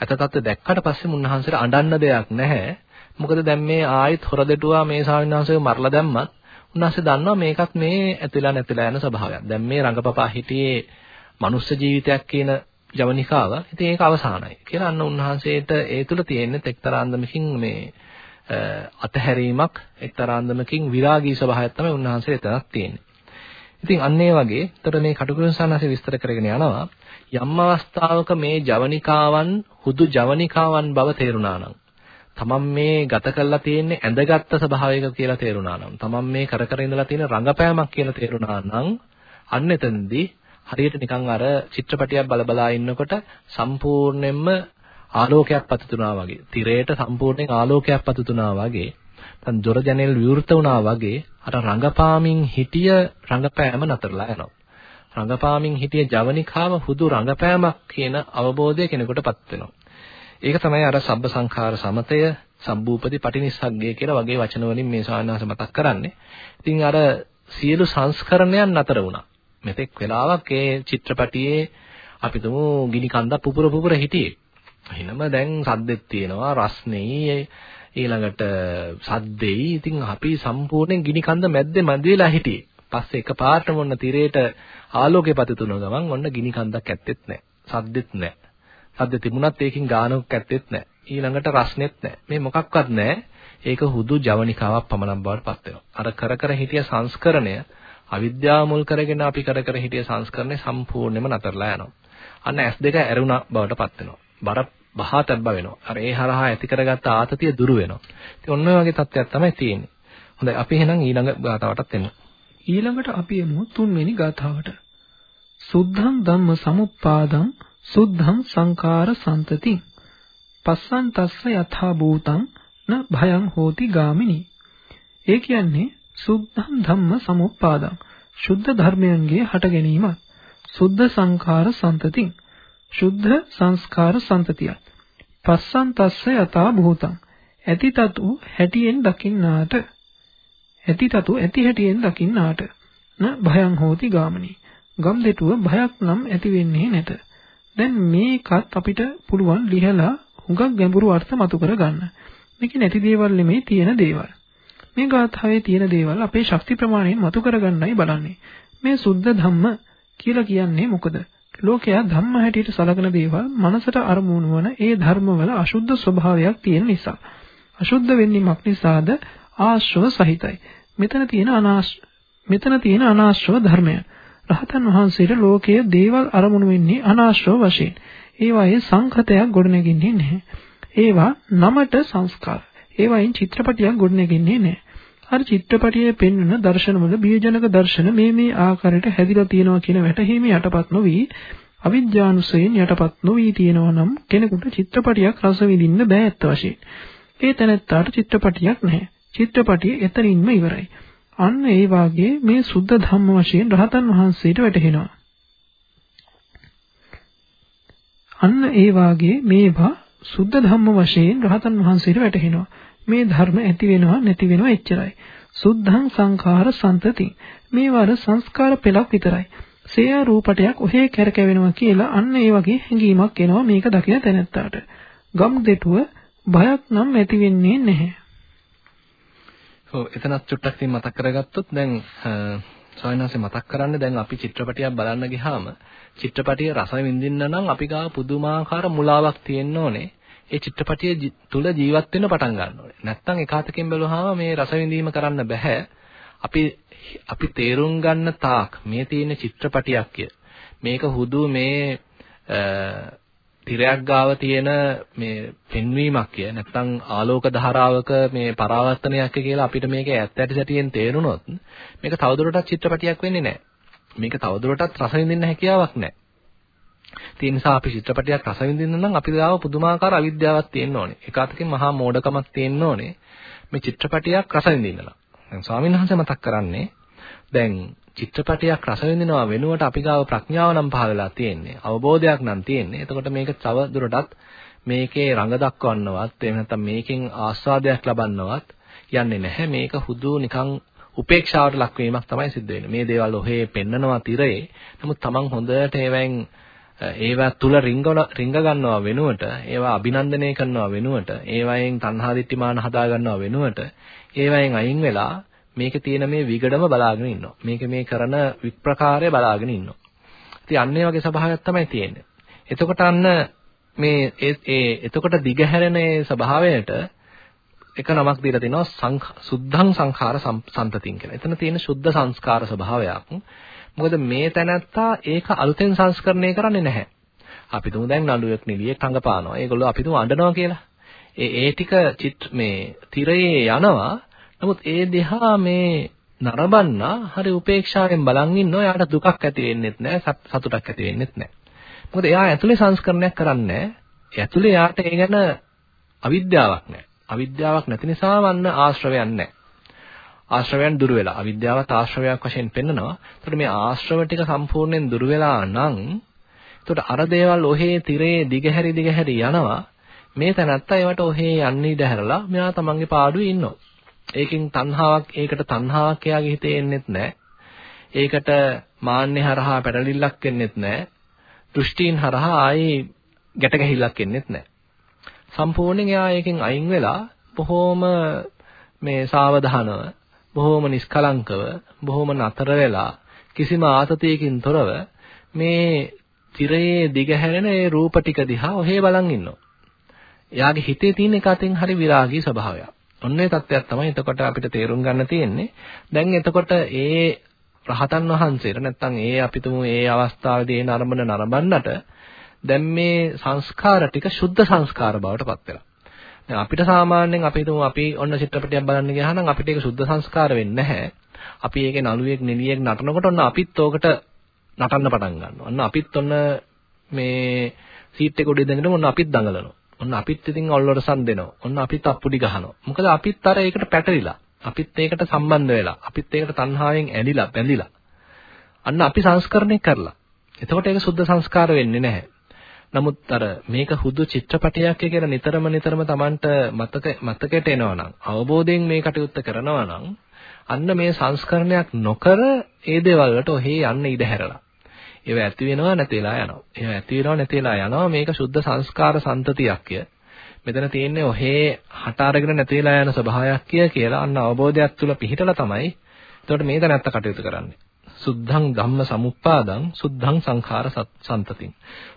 ඇත්ත తත්වේ දැක්කට පස්සේ උන්වහන්සේට අඬන්න දෙයක් නැහැ. මොකද දැන් මේ ආයෙත් හොරදෙටුවා මේ ශාවින්වහන්සේව මරලා දැම්මත් උන්වහන්සේ දන්නවා මේකත් මේ ඇතිලා නැතිලා යන ස්වභාවයක්. දැන් මේ රංගපපා හිටියේ මනුස්ස ජීවිතයක් කියන ජවනිකාව. ඉතින් ඒක අවසానයි. කියලා අන්න උන්වහන්සේට ඒ තුල තියෙන්නේ එක්තරා අන්දමකින් මේ අතහැරීමක් එක්තරා අන්දමකින් විරාගී ස්වභාවයක් තමයි උන්වහන්සේට එතනක් තියෙන්නේ. ඉතින් අන්න ඒ වගේ ତොර මේ කටුකුරුසානසේ විස්තර කරගෙන යනවා යම් අවස්ථාවක මේ ජවනිකාවන් හුදු ජවනිකාවන් බව තේරුණා නම් තමන් මේ ගත කරලා තියෙන්නේ ඇඳගත්තු ස්වභාවයක කියලා තේරුණා නම් තමන් මේ කර කර ඉඳලා තියෙන රංගපෑමක් කියලා තේරුණා නම් අන්න එතනදී හරියට නිකන් අර චිත්‍රපටියක් බලබලා ඉන්නකොට සම්පූර්ණයෙන්ම ආලෝකයක් පතිතුනා වගේ. තිරයට සම්පූර්ණයෙන් ආලෝකයක් පතිතුනා වගේ. දැන් දොර ජනෙල් විවෘත වුණා වගේ අර රංගපාමින් හිටිය රංගපෑම නතරලා යනවා. රංගපාමින් හිටිය ජවනිකාව හුදු රංගපෑමක් කියන අවබෝධය කෙනෙකුටපත් වෙනවා. ඒක තමයි අර සබ්බ සංඛාර සමතය සම්බූපති පටිනිස්සග්ගය කියලා වගේ වචන වලින් මේ සාමාන්‍යස මතක් කරන්නේ. ඉතින් අර සියලු සංස්කරණයන් නතර වුණා. මෙතෙක් වෙලාවක් ඒ චිත්‍රපටියේ අපි තුමු ගිනි කන්දක් පුපුර පුපුර හිටියේ. එහෙනම් දැන් සද්දෙත් තියෙනවා රස්නෙයි ඊළඟට සද්දෙයි. ඉතින් අපි සම්පූර්ණයෙන් ගිනි කන්ද මැද්දේ මැදවිලා හිටියේ. පස්සේ එකපාරටම ඔන්න තිරේට ආලෝකේ පතිතුන ගමන් ඔන්න ගිනි කන්දක් ඇත්තෙත් නැහැ. සද්දෙත් නැහැ. සද්ද තිබුණත් ඒකෙන් ගානක් ඇත්තෙත් නැහැ. ඊළඟට රස්නෙත් නැහැ. මේ මොකක්වත් නැහැ. ඒක හුදු ජවනිකාවක් පමණක් බවට පත් වෙනවා. අර කර කර හිටිය සංස්කරණය අවිද්‍යාව මුල් කරගෙන අපි කර කර හිටිය සංස්කරණය සම්පූර්ණයෙන්ම නතරලා යනවා. අන්න S2 ඇරුණා බවට පත් වෙනවා. බර බහා තැබ්බ වෙනවා. අර ඒ හරහා ඇති කරගත්ත ආතතිය දුරු වෙනවා. ඉතින් ඔන්න ඔය වගේ තත්ත්වයක් තමයි තියෙන්නේ. හොඳයි අපි එහෙනම් ඊළඟ ගාතාවටත් එමු. ඊළඟට අපි එමු තුන්වෙනි ගාතාවට. සුද්ධං ධම්ම සමුප්පාදං සුද්ධං සංඛාර සම්තති පස්සන් තස්ස යථා භූතං න භයං හෝති ගාමිනී ඒ කියන්නේ සුද්ධං ධම්ම සමුප්පාදං සුද්ධ ධර්මයන්ගේ හට ගැනීමත් සුද්ධ සංඛාර සම්තතින් සුද්ධ සංස්කාර සම්තතියත් පස්සන් තස්ස යථා භූතං ඇතිතතු හැටියෙන් දකින්නාට ඇතිතතු ඇති හැටියෙන් දකින්නාට න භයං හෝති ගාමිනී ගම් දෙටුව භයක් නම් ඇති වෙන්නේ නැත දැන් මේකත් අපිට පුළුවන් ලිහලා හුඟක් ගැඹුරු අර්ථ මතු කරගන්න. මේක නැති දේවල් නෙමෙයි තියෙන දේවල්. මේ ගාථාවේ තියෙන දේවල් අපේ ශක්ති ප්‍රමාණයෙන් මතු කරගන්නයි බලන්නේ. මේ සුද්ධ ධම්ම කියලා කියන්නේ මොකද? ලෝකයා ධම්ම හැටියට සලකන දේවල් මනසට අරමුණු වන ඒ ධර්මවල අශුද්ධ ස්වභාවයක් තියෙන නිසා. අශුද්ධ වෙන්නේ මක් නිසාද? ආශ්‍රව සහිතයි. මෙතන තියෙන අනාශ මෙතන තියෙන අනාශ්‍රව ධර්මය. රහතන් වහන්සේට ලෝකයේ දේවල් අරමුණු වෙන්නේ අනාශ්‍රව වශයෙන්. ඒවායේ සංඛතයක් ගොඩනගින්නේ නැහැ. ඒවා නමට සංස්කාර. ඒවායින් චිත්‍රපටියක් ගොඩනගින්නේ නැහැ. අර චිත්‍රපටියේ පෙන්වන දර්ශනවල බීජජනක දර්ශන මේ මේ ආකාරයට හැදිලා තියෙනවා කියන වැටහීම යටපත් නොවි අවිද්‍යානුසයෙන් යටපත් නොවි තියෙනවා නම් කෙනෙකුට චිත්‍රපටියක් රස විඳින්න බෑ ඇත්ත වශයෙන්. ඒ තැනත්තාට චිත්‍රපටියක් නැහැ. චිත්‍රපටිය එතනින්ම ඉවරයි. අන්න ඒ වාගේ මේ සුද්ධ ධම්ම වශයෙන් රහතන් වහන්සේට වැටහෙනවා. අන්න ඒ වාගේ මේවා සුද්ධ ධම්ම වශයෙන් රහතන් වහන්සේට වැටහෙනවා. මේ ධර්ම ඇති වෙනවා නැති වෙනවා එච්චරයි. සුද්ධං සංඛාර සම්තති. මේවර සංස්කාර පෙළක් විතරයි. සේය රූපටයක් ඔහේ කැරකෙවෙනවා කියලා අන්න ඒ වගේ හැඟීමක් එනවා මේක දකින තැනැත්තාට. ගම් දෙටුව බයක් නම් ඇති වෙන්නේ නැහැ. ඔව් එතනත් චුට්ටක් තින් මතක් කරගත්තොත් දැන් සොයනanse මතක් කරන්නේ දැන් අපි චිත්‍රපටියක් බලන්න ගියාම චිත්‍රපටියේ රස විඳින්න නම් අපි ගාව පුදුමාකාර මුලාවක් තියෙන්න ඕනේ. ඒ චිත්‍රපටියේ තුල ජීවත් වෙන්න පටන් ගන්න ඕනේ. නැත්තම් එකාතකින් බැලුවාම මේ රස විඳීම කරන්න බෑ. අපි අපි තේරුම් ගන්න තාක් මේ තියෙන චිත්‍රපටියක් මේක හුදු මේ තිරයක් ගාව තියෙන මේ පෙන්වීමක් කිය නැත්නම් ආලෝක ධාරාවක මේ පරාවර්තනයක් කියලා අපිට මේක ඇත්ත ඇති සැටියෙන් තේරුනොත් මේක තවදුරටත් චිත්‍රපටියක් වෙන්නේ නැහැ. මේක තවදුරටත් රස විඳින්න හැකියාවක් නැහැ. ඒ නිසා අපි චිත්‍රපටියක් රස විඳින්න නම් අපි ගාව පුදුමාකාර අවිද්‍යාවක් තියෙන්න ඕනේ. ඒකාතකින් මහා මෝඩකමක් තියෙන්න ඕනේ. මේ චිත්‍රපටියක් රස විඳින්න නම්. දැන් ස්වාමීන් වහන්සේ මතක් කරන්නේ දැන් චිත්‍රපටයක් රස විඳිනවා වෙනුවට අපි ගාව ප්‍රඥාව නම් පහළලා තියෙන්නේ. අවබෝධයක් නම් තියෙන්නේ. එතකොට මේක තව දුරටත් මේකේ රඟ දක්වන්නවත් එහෙම නැත්නම් මේකෙන් ආස්වාදයක් ලබන්නවත් යන්නේ නැහැ. මේක හුදු නිකන් උපේක්ෂාවට ලක්වීමක් තමයි සිද්ධ වෙන්නේ. මේ දේවල් ඔහේ පෙන්නනවා තිරේ. නමුත් Taman හොඳට ඒවෙන් ඒවා තුල රිංග රිංග ගන්නවා වෙනුවට ඒවා අභිනන්දනය කරනවා වෙනුවට ඒවයෙන් තණ්හා දිට්ඨිමාන හදා ගන්නවා වෙනුවට ඒවයෙන් අයින් වෙලා මේකේ තියෙන මේ විගඩම බලාගෙන ඉන්නවා. මේක මේ කරන විප්‍රකාරය බලාගෙන ඉන්නවා. ඉතින් අන්න ඒ වගේ ස්වභාවයක් තමයි තියෙන්නේ. එතකොට අන්න මේ ඒ එතකොට දිගහැරෙන ඒ ස්වභාවයට එක නමක් දීලා තිනවා සුද්ධං සංඛාර සම්තතින් කියලා. එතන තියෙන සුද්ධ සංස්කාර ස්වභාවයක්. මොකද මේ තැනත්තා ඒක අලුතෙන් සංස්කරණය කරන්නේ නැහැ. අපි තුමු දැන් නළුවෙක් නිලියෙක් රඟපානවා. ඒගොල්ලෝ අපි තුමු අඬනවා කියලා. ඒ ඒ ටික චිත් මේ තිරයේ යනවා නමුත් ඒ දෙහා මේ නරඹන්න හරි උපේක්ෂාවෙන් බලන් ඉන්නවා. එයාට දුකක් ඇති වෙන්නෙත් නැහැ, සතුටක් ඇති වෙන්නෙත් නැහැ. මොකද එයා ඇතුලේ සංස්කරණයක් කරන්නේ ඇතුලේ යාට ඒ ගැන අවිද්‍යාවක් නැහැ. අවිද්‍යාවක් නැති නිසා වන්න ආශ්‍රවයන් නැහැ. ආශ්‍රවයන් දුර වෙලා අවිද්‍යාවත් ආශ්‍රවයක් වශයෙන් පෙන්නනවා. එතකොට මේ ආශ්‍රව ටික සම්පූර්ණයෙන් දුර වෙලා නම් එතකොට අර දේවල් ඔහේ tire දිගහැරි දිගහැරි යනවා. මේ තැනත්තා ඒවට ඔහේ යන්නේ ඉඳහැරලා මෙයා තමන්ගේ පාඩුවේ ඉන්නවා. ඒකෙන් තණ්හාවක් ඒකට තණ්හාවක් එයාගේ හිතේ එන්නෙත් නැහැ. ඒකට මාන්නේ හරහා පැටලිල්ලක් එන්නෙත් නැහැ. දෘෂ්ටීන් හරහා ආයේ ගැට ගැහිල්ලක් එන්නෙත් නැහැ. සම්පූර්ණයෙන් එයා ඒකෙන් අයින් වෙලා බොහෝම මේ සාවධානව බොහෝම නිස්කලංකව බොහෝම නතර වෙලා කිසිම ආතතියකින් තොරව මේ තිරයේ දිගහැරෙන ඒ රූප ටික දිහා ඔහේ බලන් ඉන්නවා. එයාගේ හිතේ තියෙන එක අතින් හරි විරාගී ස්වභාවයක්. ඔන්න ඒ தත්ත්වයක් තමයි එතකොට අපිට තේරුම් ගන්න තියෙන්නේ. දැන් එතකොට ඒ රහතන් වහන්සේට නැත්තම් ඒ අපිටම ඒ අවස්ථාවේදී ඒ නරඹන නරඹන්නට දැන් මේ සංස්කාර ටික සුද්ධ සංස්කාර බවට පත් වෙලා. දැන් අපිට සාමාන්‍යයෙන් අපි හිතමු අපි ඔන්න චිත්‍රපටයක් බලන්න ගියා නම් අපිට ඒක සුද්ධ සංස්කාර වෙන්නේ නැහැ. අපි ඒකේ නළුවෙක් නෙලියෙක් නටනකොට ඔන්න අපිත් ඕකට නටන්න පටන් ගන්නවා. ඔන්න අපිත් ඔන්න මේ සීට් එක උඩ ඉඳගෙන ඔන්න අපිත් දඟලනවා. ඔන්න අපිත් ඉතින් ඔල්ලොරසන් දෙනවා. ඔන්න අපිත් අප්පුඩි ගහනවා. මොකද අපිත් අර ඒකට පැටලිලා. අපිත් ඒකට සම්බන්ධ වෙලා. අපිත් ඒකට තණ්හාවෙන් ඇලිලා බැඳිලා. අන්න අපි සංස්කරණය කරලා. එතකොට ඒක සුද්ධ සංස්කාර වෙන්නේ නැහැ. නමුත් අර මේක හුදු චිත්‍රපටයක් කියලා නිතරම නිතරම Tamanට මතක මතකයට එනවා නම් අවබෝධයෙන් මේ කටයුත්ත කරනවා නම් අන්න මේ සංස්කරණයක් නොකර ඒ දේවල් වලට ඔහේ යන්න ඉඩ හැරලා. ඒව ඇති වෙනවා නැති වෙලා යනවා. ඒව ඇති වෙනවා නැති වෙලා යනවා. මේක සුද්ධ සංස්කාර සම්තතියක්ය. මෙතන තියෙන්නේ ඔහේ හට අරගෙන නැති වෙලා යන ස්වභාවයක් කියලා අන්න අවබෝධයක් තුල පිහිටලා තමයි එතකොට මේ දැනත්ත කටයුතු කරන්නේ. සුද්ධං ධම්ම සමුප්පාදං සුද්ධං සංඛාර සම්තතින්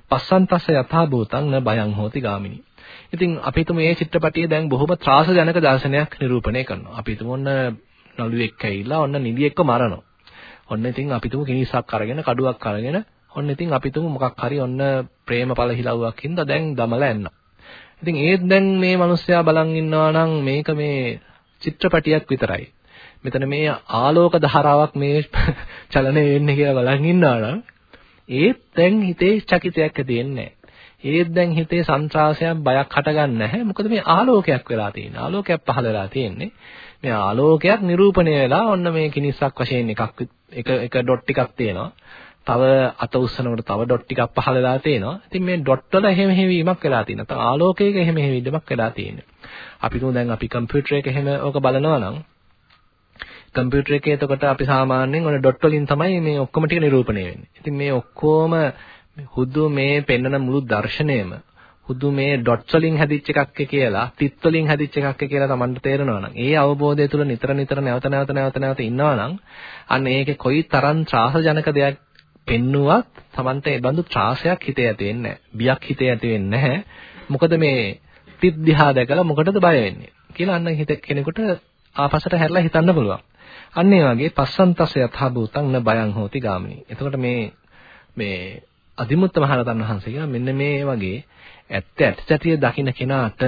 පස්සන්තස්ස යථා භූතං න බයං හෝති ගාමිනී. ඉතින් අපි හිතමු මේ චිත්‍රපටිය දැන් බොහොම ත්‍රාසජනක දර්ශනයක් නිරූපණය කරනවා. අපි හිතමු ඔන්න නළුවෙක් ඇවිල්ලා ඔන්න නිදියෙක්ව මරනවා. ඔන්න ඉතින් අපි හිතමු කිනිසක් අරගෙන කඩුවක් අරගෙන ඔන්න ඉතින් අපි හිතමු මොකක් හරි ඔන්න ප්‍රේමඵල හිලව්වක් හින්දා දැන් දමලා එන්න ඉතින් ඒත් දැන් මේ මිනිස්සයා බලන් ඉන්නවා නම් මේක මේ චිත්‍රපටියක් විතරයි. මෙතන මේ ආලෝක ධාරාවක් මේ [LAUGHS] චලනය වෙන්නේ කියලා බලන් ඉන්නවා නම් ඒත් දැන් හිතේ චකිතයක් ඇති වෙන්නේ ඒත් දැන් හිතේ සංත්‍රාසයක් බයක් හටගන්නේ නැහැ. මොකද මේ ආලෝකයක් වෙලා තියෙනවා. ආලෝකයක් පහළ වෙලා තියෙන්නේ. මේ ආලෝකයක් නිරූපණය වෙලා ඔන්න මේ කිනිස්සක් වශයෙන් එකක් එක එක ඩොට් ටිකක් තියෙනවා. තව අත උස්සනකොට තව ඩොට් ටිකක් පහළ වෙලා තියෙනවා. ඉතින් මේ ඩොට් වල එහෙම හැවීමක් වෙලා තියෙනවා. නැත්නම් ආලෝකයක එහෙම හැවීමක් වෙලා තියෙනවා. අපි තුමු දැන් අපි කම්පියුටර් එක එහෙම ඕක බලනවා නම් කම්පියුටර් එකේ එතකොට අපි සාමාන්‍යයෙන් ඔන ඩොට් වලින් තමයි මේ ඔක්කොම ටික නිරූපණය වෙන්නේ. ඉතින් මේ ඔක්කොම හුදු මේ පෙන්වන මුළු දර්ශනයම හුදු මේ ඩොට්ස් වලින් හැදිච්ච එකක් කියලා, තිත් වලින් හැදිච්ච එකක් කියලා Tamanට තේරෙනවා නම්, ඒ අවබෝධය තුළ නිතර නිතර නැවත නැවත නැවත නැවත ඉන්නවා නම්, අන්න ඒකේ කොයි තරම් ත්‍රාසජනක දෙයක් පෙන්නුවත් Tamanට ඒ බඳු ත්‍රාසයක් හිතේ ඇති වෙන්නේ නැහැ. බියක් හිතේ ඇති වෙන්නේ නැහැ. මොකද මේ තිත් දිහා දැකලා මොකටද බය වෙන්නේ කියලා අන්න හිත කෙනෙකුට ආපස්සට හැරලා හිතන්න පුළුවන්. අන්න ඒ වගේ පස්සන්තස යථා භූතං න බයං හෝති ගාමිනී. එතකොට මේ මේ අදිමුත්ත මහරහතන් වහන්සේ කියන මෙන්න මේ වගේ ඇත්ත ඇත්ත සැටිය දකින්න කෙනාට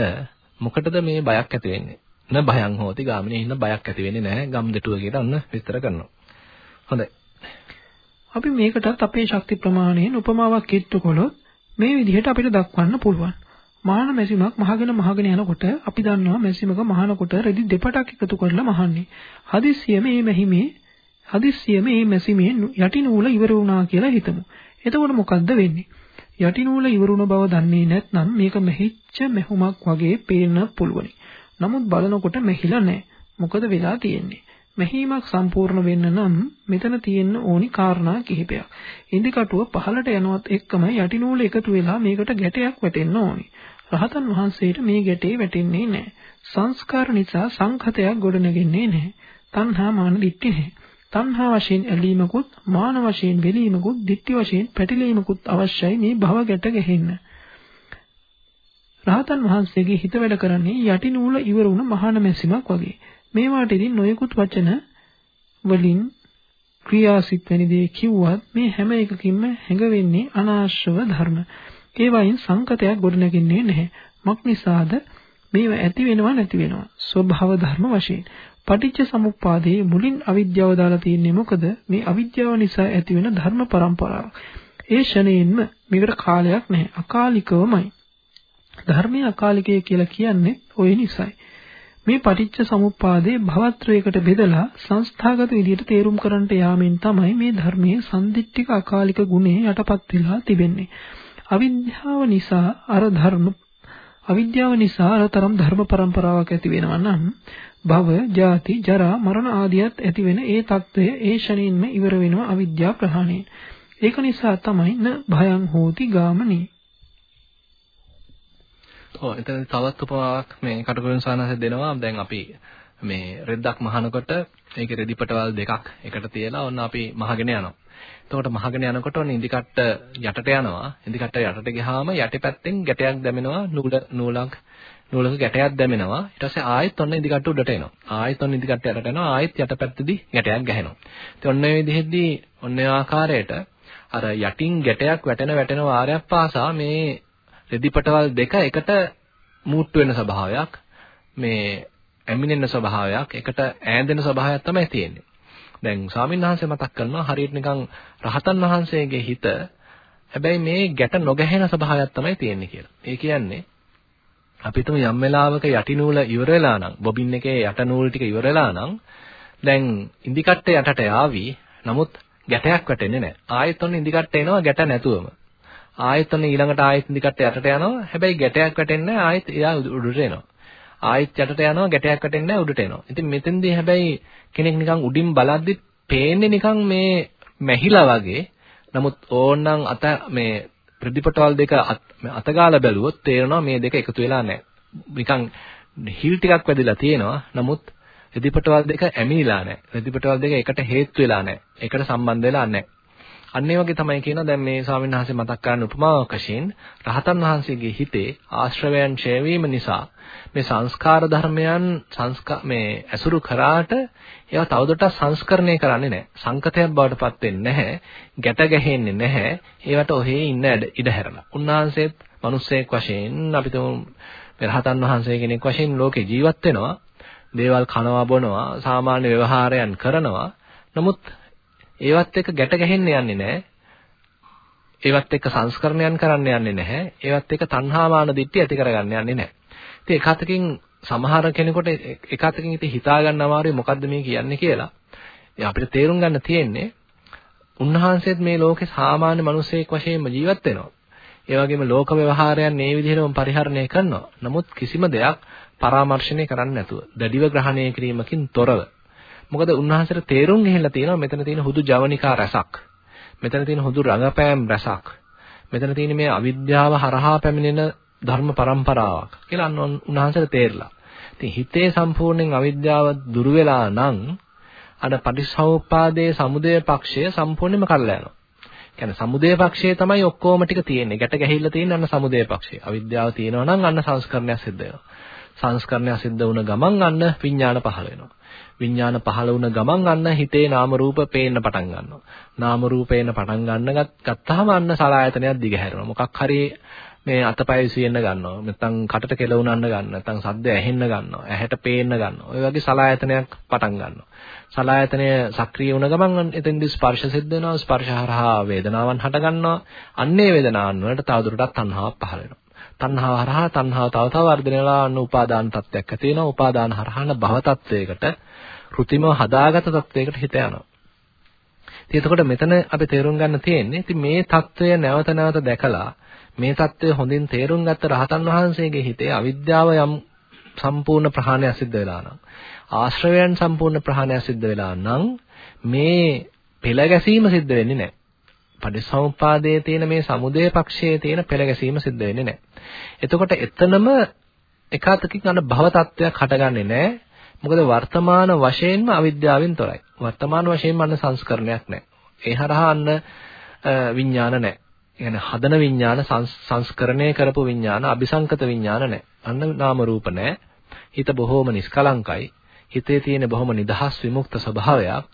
මොකටද මේ බයක් ඇති වෙන්නේ? න බයං හෝති ගාමිනී ඉන්න බයක් ඇති වෙන්නේ නැහැ ගම් දෙටුව කියලා ඔන්න විස්තර කරනවා. හොඳයි. අපි මේකටත් අපේ ශක්ති ප්‍රමාණයෙන් උපමාවක් කිට්ටු කළොත් මේ විදිහට අපිට දක්වන්න පුළුවන්. මාන මැසිමක් මහගෙන මහගෙන යනකොට අපි දන්නවා මැසිමක මහනකොට රෙදි දෙපටක් එකතු කරලා මහන්නේ. හදිස්සියෙම මේ මෙහිමේ හදිස්සියෙම මේ මැසිමේ යටි නූල ඉවර වුණා කියලා හිතමු. එතකොට මොකද්ද වෙන්නේ? යටි නූල ඉවරුණ බව දන්නේ නැත්නම් මේක මෙහිච්ච මෙහුමක් වගේ පේන්න පුළුවනි. නමුත් බලනකොට මෙහිලා නැහැ. මොකද වෙලා තියෙන්නේ? මෙහිමක් සම්පූර්ණ වෙන්න නම් මෙතන තියෙන්න ඕනි කාරණා කිහිපයක්. ඉන්දිකටුව පහළට යනවත් එක්කම යටි නූල එකතු වෙලා මේකට ගැටයක් වැටෙන්න ඕනි. රහතන් වහන්සේට මේ ගැටේ වැටෙන්නේ නැහැ. සංස්කාර නිසා සංඛතයක් ගොඩනගෙන්නේ නැහැ. තණ්හා මාන දිට්ඨි නැහැ. තණ්හා වශයෙන් ඇලීමකුත් මාන වශයෙන් වෙලීමකුත් දිට්ඨි වශයෙන් පැටලීමකුත් අවශ්‍යයි මේ භව ගැට ගැහෙන්න. රහතන් වහන්සේගේ හිත වැඩ කරන්නේ යටි නූල ඉවර වුණ මහාන මැසිමක් වගේ. මේවාට ඉතින් නොයෙකුත් වචන වලින් ක්‍රියාසිත වැනි දේ කිව්වත් මේ හැම එකකින්ම හැඟවෙන්නේ අනාශ්‍රව ධර්ම. ඒවායින් සංකතයක් ගොඩනැගෙන්නේ නැහැ. මක් නිසාද? මේව ඇති වෙනවා නැති වෙනවා. ස්වභාව ධර්ම වශයෙන්. පටිච්ච සමුප්පාදයේ මුලින් අවිද්‍යාව දාලා තියෙන්නේ මොකද? මේ අවිද්‍යාව නිසා ඇති වෙන ධර්ම પરම්පරාවක්. ඒ ෂණයෙන්ම මේකට කාලයක් නැහැ. අකාලිකවමයි. ධර්මයේ අකාලිකය කියලා කියන්නේ ওই නිසයි. මේ පටිච්ච සමුප්පාදේ භවත්‍රයකට බෙදලා සංස්ථාගත විදිහට තේරුම් කරන්නට යාමෙන් තමයි මේ ධර්මයේ සම්දිත්තික අකාලික ගුණය යටපත් වෙලා තිබෙන්නේ. අවිද්‍යාව නිසා අර ධර්ම අවිද්‍යාව නිසා අරතරම් ධර්ම પરම්පරාවක් ඇති වෙනවා නම් භව, ජාති, ජරා, මරණ ආදියත් ඇති වෙන ඒ తত্ত্বය ඒ ශරීරින්ම ඉවර වෙනවා අවිද්‍යා ප්‍රහාණයෙන්. ඒක නිසා තමයි න භයං හෝති ගාමනී. ඔව් එතන තවත් උපමාවක් මේ කටුකුරුන් සානහස දෙනවා. දැන් අපි මේ රෙද්දක් මහනකොට ඒකේ රෙදි පටවල් දෙකක් එකට තියලා ඔන්න අපි මහගෙන යනවා. එතකොට මහගෙන යනකොට ඔන්න ඉදිකට්ට යටට යනවා. ඉදිකට්ට යටට ගියාම යටිපැත්තෙන් ගැටයක් දැමෙනවා නූල නූලක් නූලක ගැටයක් දැමෙනවා. ඊට පස්සේ ආයෙත් ඔන්න ඉදිකට්ට උඩට එනවා. ආයෙත් ඔන්න ඉදිකට්ට යටට එනවා. ආයෙත් යටපැත්තේදී ගැටයක් ගැහෙනවා. ඉතින් ඔන්න ඔය විදිහදී ඔන්න ඔය ආකාරයට අර යටින් ගැටයක් වැටෙන වැටෙන වාරයක් පාසා මේ රෙදිපටවල් දෙක එකට මූට්ටු වෙන ස්වභාවයක් මේ ඇමිනෙන ස්වභාවයක් එකට ඈඳෙන ස්වභාවයක් තමයි තියෙන්නේ. දැන් ස්වාමීන් වහන්සේ මතක් කරනවා හරියට නිකන් රහතන් වහන්සේගේ හිත හැබැයි මේ ගැට නොගැහෙන ස්වභාවයක් තමයි තියෙන්නේ කියලා. ඒ කියන්නේ අපි තුමු යම් වෙලාවක යටි නූල ඉවර වෙලා නම් බොබින් එකේ යට නූල් ටික ඉවර වෙලා නම් දැන් ඉදි කට්ටේ යටට යාවි. නමුත් ගැටයක් වැටෙන්නේ නැහැ. ආයෙත් ඔන්න ඉදි කට්ට එනවා ගැට නැතුවම. ආයෙත් ඔන්න ඊළඟට ආයෙත් ඉදි කට්ට යටට යනවා. හැබැයි ගැටයක් වැටෙන්නේ නැහැ. ආයෙත් එයා උඩට එනවා. ආයෙත් යටට යනවා ගැටයක් වැටෙන්නේ නැහැ උඩට එනවා. ඉතින් මෙතෙන්දී හැබැයි කෙනෙක් නිකන් උඩින් බලද්දි පේන්නේ නිකන් මේ මැහිලා වගේ. නමුත් ඕනනම් අත මේ ප්‍රතිපටවල් දෙක අතගාලා බැලුවොත් තේරෙනවා මේ දෙක එකතු වෙලා නැහැ. නිකන් හිල් ටිකක් වැදිලා තියෙනවා. නමුත් ප්‍රතිපටවල් දෙක ඇමිනිලා නැහැ. ප්‍රතිපටවල් දෙක එකට හේතු වෙලා නැහැ. එකට සම්බන්ධ වෙලා නැහැ. අන්න ඒ වගේ තමයි කියනවා දැන් මේ ස්වාමීන් වහන්සේ මතක් කරන උපමාවක් වශයෙන් රහතන් වහන්සේගේ හිතේ ආශ්‍රවයන් ඡය නිසා මේ සංස්කාර ධර්මයන් සංස්කා මේ ඇසුරු කරාට ඒවා තවදුරටත් සංස්කරණය කරන්නේ නැහැ. සංකතයක් බවට පත් වෙන්නේ නැහැ. ගැට ගැහෙන්නේ නැහැ. ඒවට ඔහේ ඉන්න ඉඩ හැරලා. උන්වහන්සේත් මිනිස්සෙක් වශයෙන් අපි තුමු රහතන් වහන්සේ කෙනෙක් වශයෙන් ලෝකේ ජීවත් වෙනවා. දේවල් කනවා බොනවා, සාමාන්‍ය ව්‍යවහාරයන් කරනවා. නමුත් ඒවත් එක්ක ගැට ගැහෙන්න යන්නේ නැහැ. ඒවත් එක්ක සංස්කරණයන් කරන්න යන්නේ නැහැ. ඒවත් එක්ක තණ්හාමාන දිට්ඨිය ඇති කරගන්න යන්නේ නැහැ. ඉතින් එක අතකින් සමහර කෙනෙකුට එක අතකින් ඉතින් හිතා ගන්න අමාරුයි මොකද්ද මේ කියන්නේ කියලා. ඉතින් අපිට තේරුම් ගන්න තියෙන්නේ උන්වහන්සේත් මේ ලෝකේ සාමාන්‍ය මිනිසෙක් වශයෙන්ම ජීවත් වෙනවා. ඒ වගේම ලෝක ව්‍යවහාරයන් මේ විදිහටම පරිහරණය කරනවා. නමුත් කිසිම දෙයක් පරාමර්ශණය කරන්නේ නැතුව දැඩිව ග්‍රහණය කිරීමකින් තොරව මොකද උන්වහන්සේට තේරුම් ගිහිල්ලා තියෙනවා මෙතන තියෙන හුදු ජවනිකා රසක්. මෙතන තියෙන හුදු රඟපෑම් රසක්. මෙතන තියෙන මේ අවිද්‍යාව හරහා පැමිණෙන ධර්ම પરම්පරාවක් කියලා උන්වහන්සේට තේරලා. ඉතින් හිතේ සම්පූර්ණයෙන් අවිද්‍යාව දුරු වෙලා නම් අර පටිච්චසමුප්පාදයේ සමුදය පක්ෂය සම්පූර්ණයෙන්ම කල්ලා යනවා. කියන්නේ සමුදය පක්ෂයේ තමයි ඔක්කොම ටික තියෙන්නේ. ගැට ගැහිලා තියෙන අන්න සමුදය පක්ෂය. අවිද්‍යාව තියෙනවා නම් අන්න සංස්කරණයක් සිද්ධ වෙනවා. සංස්කරණයක් සිද්ධ වුණ ගමන් අන්න විඥාන පහළ වෙනවා. විඥාන පහළ වුණ ගමන් අන්න හිතේ නාම රූප පේන්න පටන් ගන්නවා. නාම රූපේන පටන් ගන්න ගත්තාම අන්න සලආයතනයක් දිගහැරෙනවා. මොකක් හරි මේ අතපය විසියෙන්න ගන්නවා. නැත්නම් කටට කෙලවුනන්න ගන්න. නැත්නම් සද්ද ඇහෙන්න ගන්නවා. ඇහැට පේන්න ගන්නවා. ඔය වගේ සලආයතනයක් පටන් ගන්නවා. සලආයතනය සක්‍රිය වුණ ගමන් එතෙන්දී ස්පර්ශ සිද්ධ වෙනවා. ස්පර්ශ හරහා වේදනාවන් හට ගන්නවා. අන්නේ වේදනාවන් වලට තවදුරටත් තණ්හාවක් පහළ වෙනවා. තණ්හාව හරහා තණ්හාව තව තව වර්ධනය වෙලා අන්න උපාදාන තත්ත්වයක් ඇති වෙනවා. උපාදාන හරහාන භව තත්ත්වයකට, કૃතිමව හදාගත තත්ත්වයකට හිත යනවා. ඉතින් එතකොට මෙතන අපි තේරුම් ගන්න තියෙන්නේ ඉතින් මේ తত্ত্বය නැවත නැවත දැකලා මේ తত্ত্বය හොඳින් තේරුම් ගත්ත රහතන් වහන්සේගේ හිතේ අවිද්‍යාව යම් සම්පූර්ණ ප්‍රහාණය සිද්ධ වෙලා නම් ආශ්‍රවයන් සම්පූර්ණ ප්‍රහාණය සිද්ධ වෙලා නම් මේ පෙළ ගැසීම සිද්ධ වෙන්නේ නැහැ. පටිසමුපාදයේ තියෙන මේ සමුදය පක්ෂයේ තියෙන පෙළ ගැසීම සිද්ධ වෙන්නේ නැහැ. එතකොට එතනම එකාතකින් අන්න භව තත්වයක් හටගන්නේ නැහැ. මොකද වර්තමාන වශයෙන්ම අවිද්‍යාවෙන් තොරයි. වර්තමාන වශයෙන්ම අන්න සංස්කරණයක් නැහැ. ඒ හරහා අන්න විඥාන නැහැ. يعني හදන විඥාන සංස්කරණය කරපු විඥාන අபிසංකත විඥාන නැහැ. අන්න නාම රූප නැහැ. හිත බොහෝම නිෂ්කලංකයි. හිතේ තියෙන බොහොම නිදහස් විමුක්ත ස්වභාවයක්.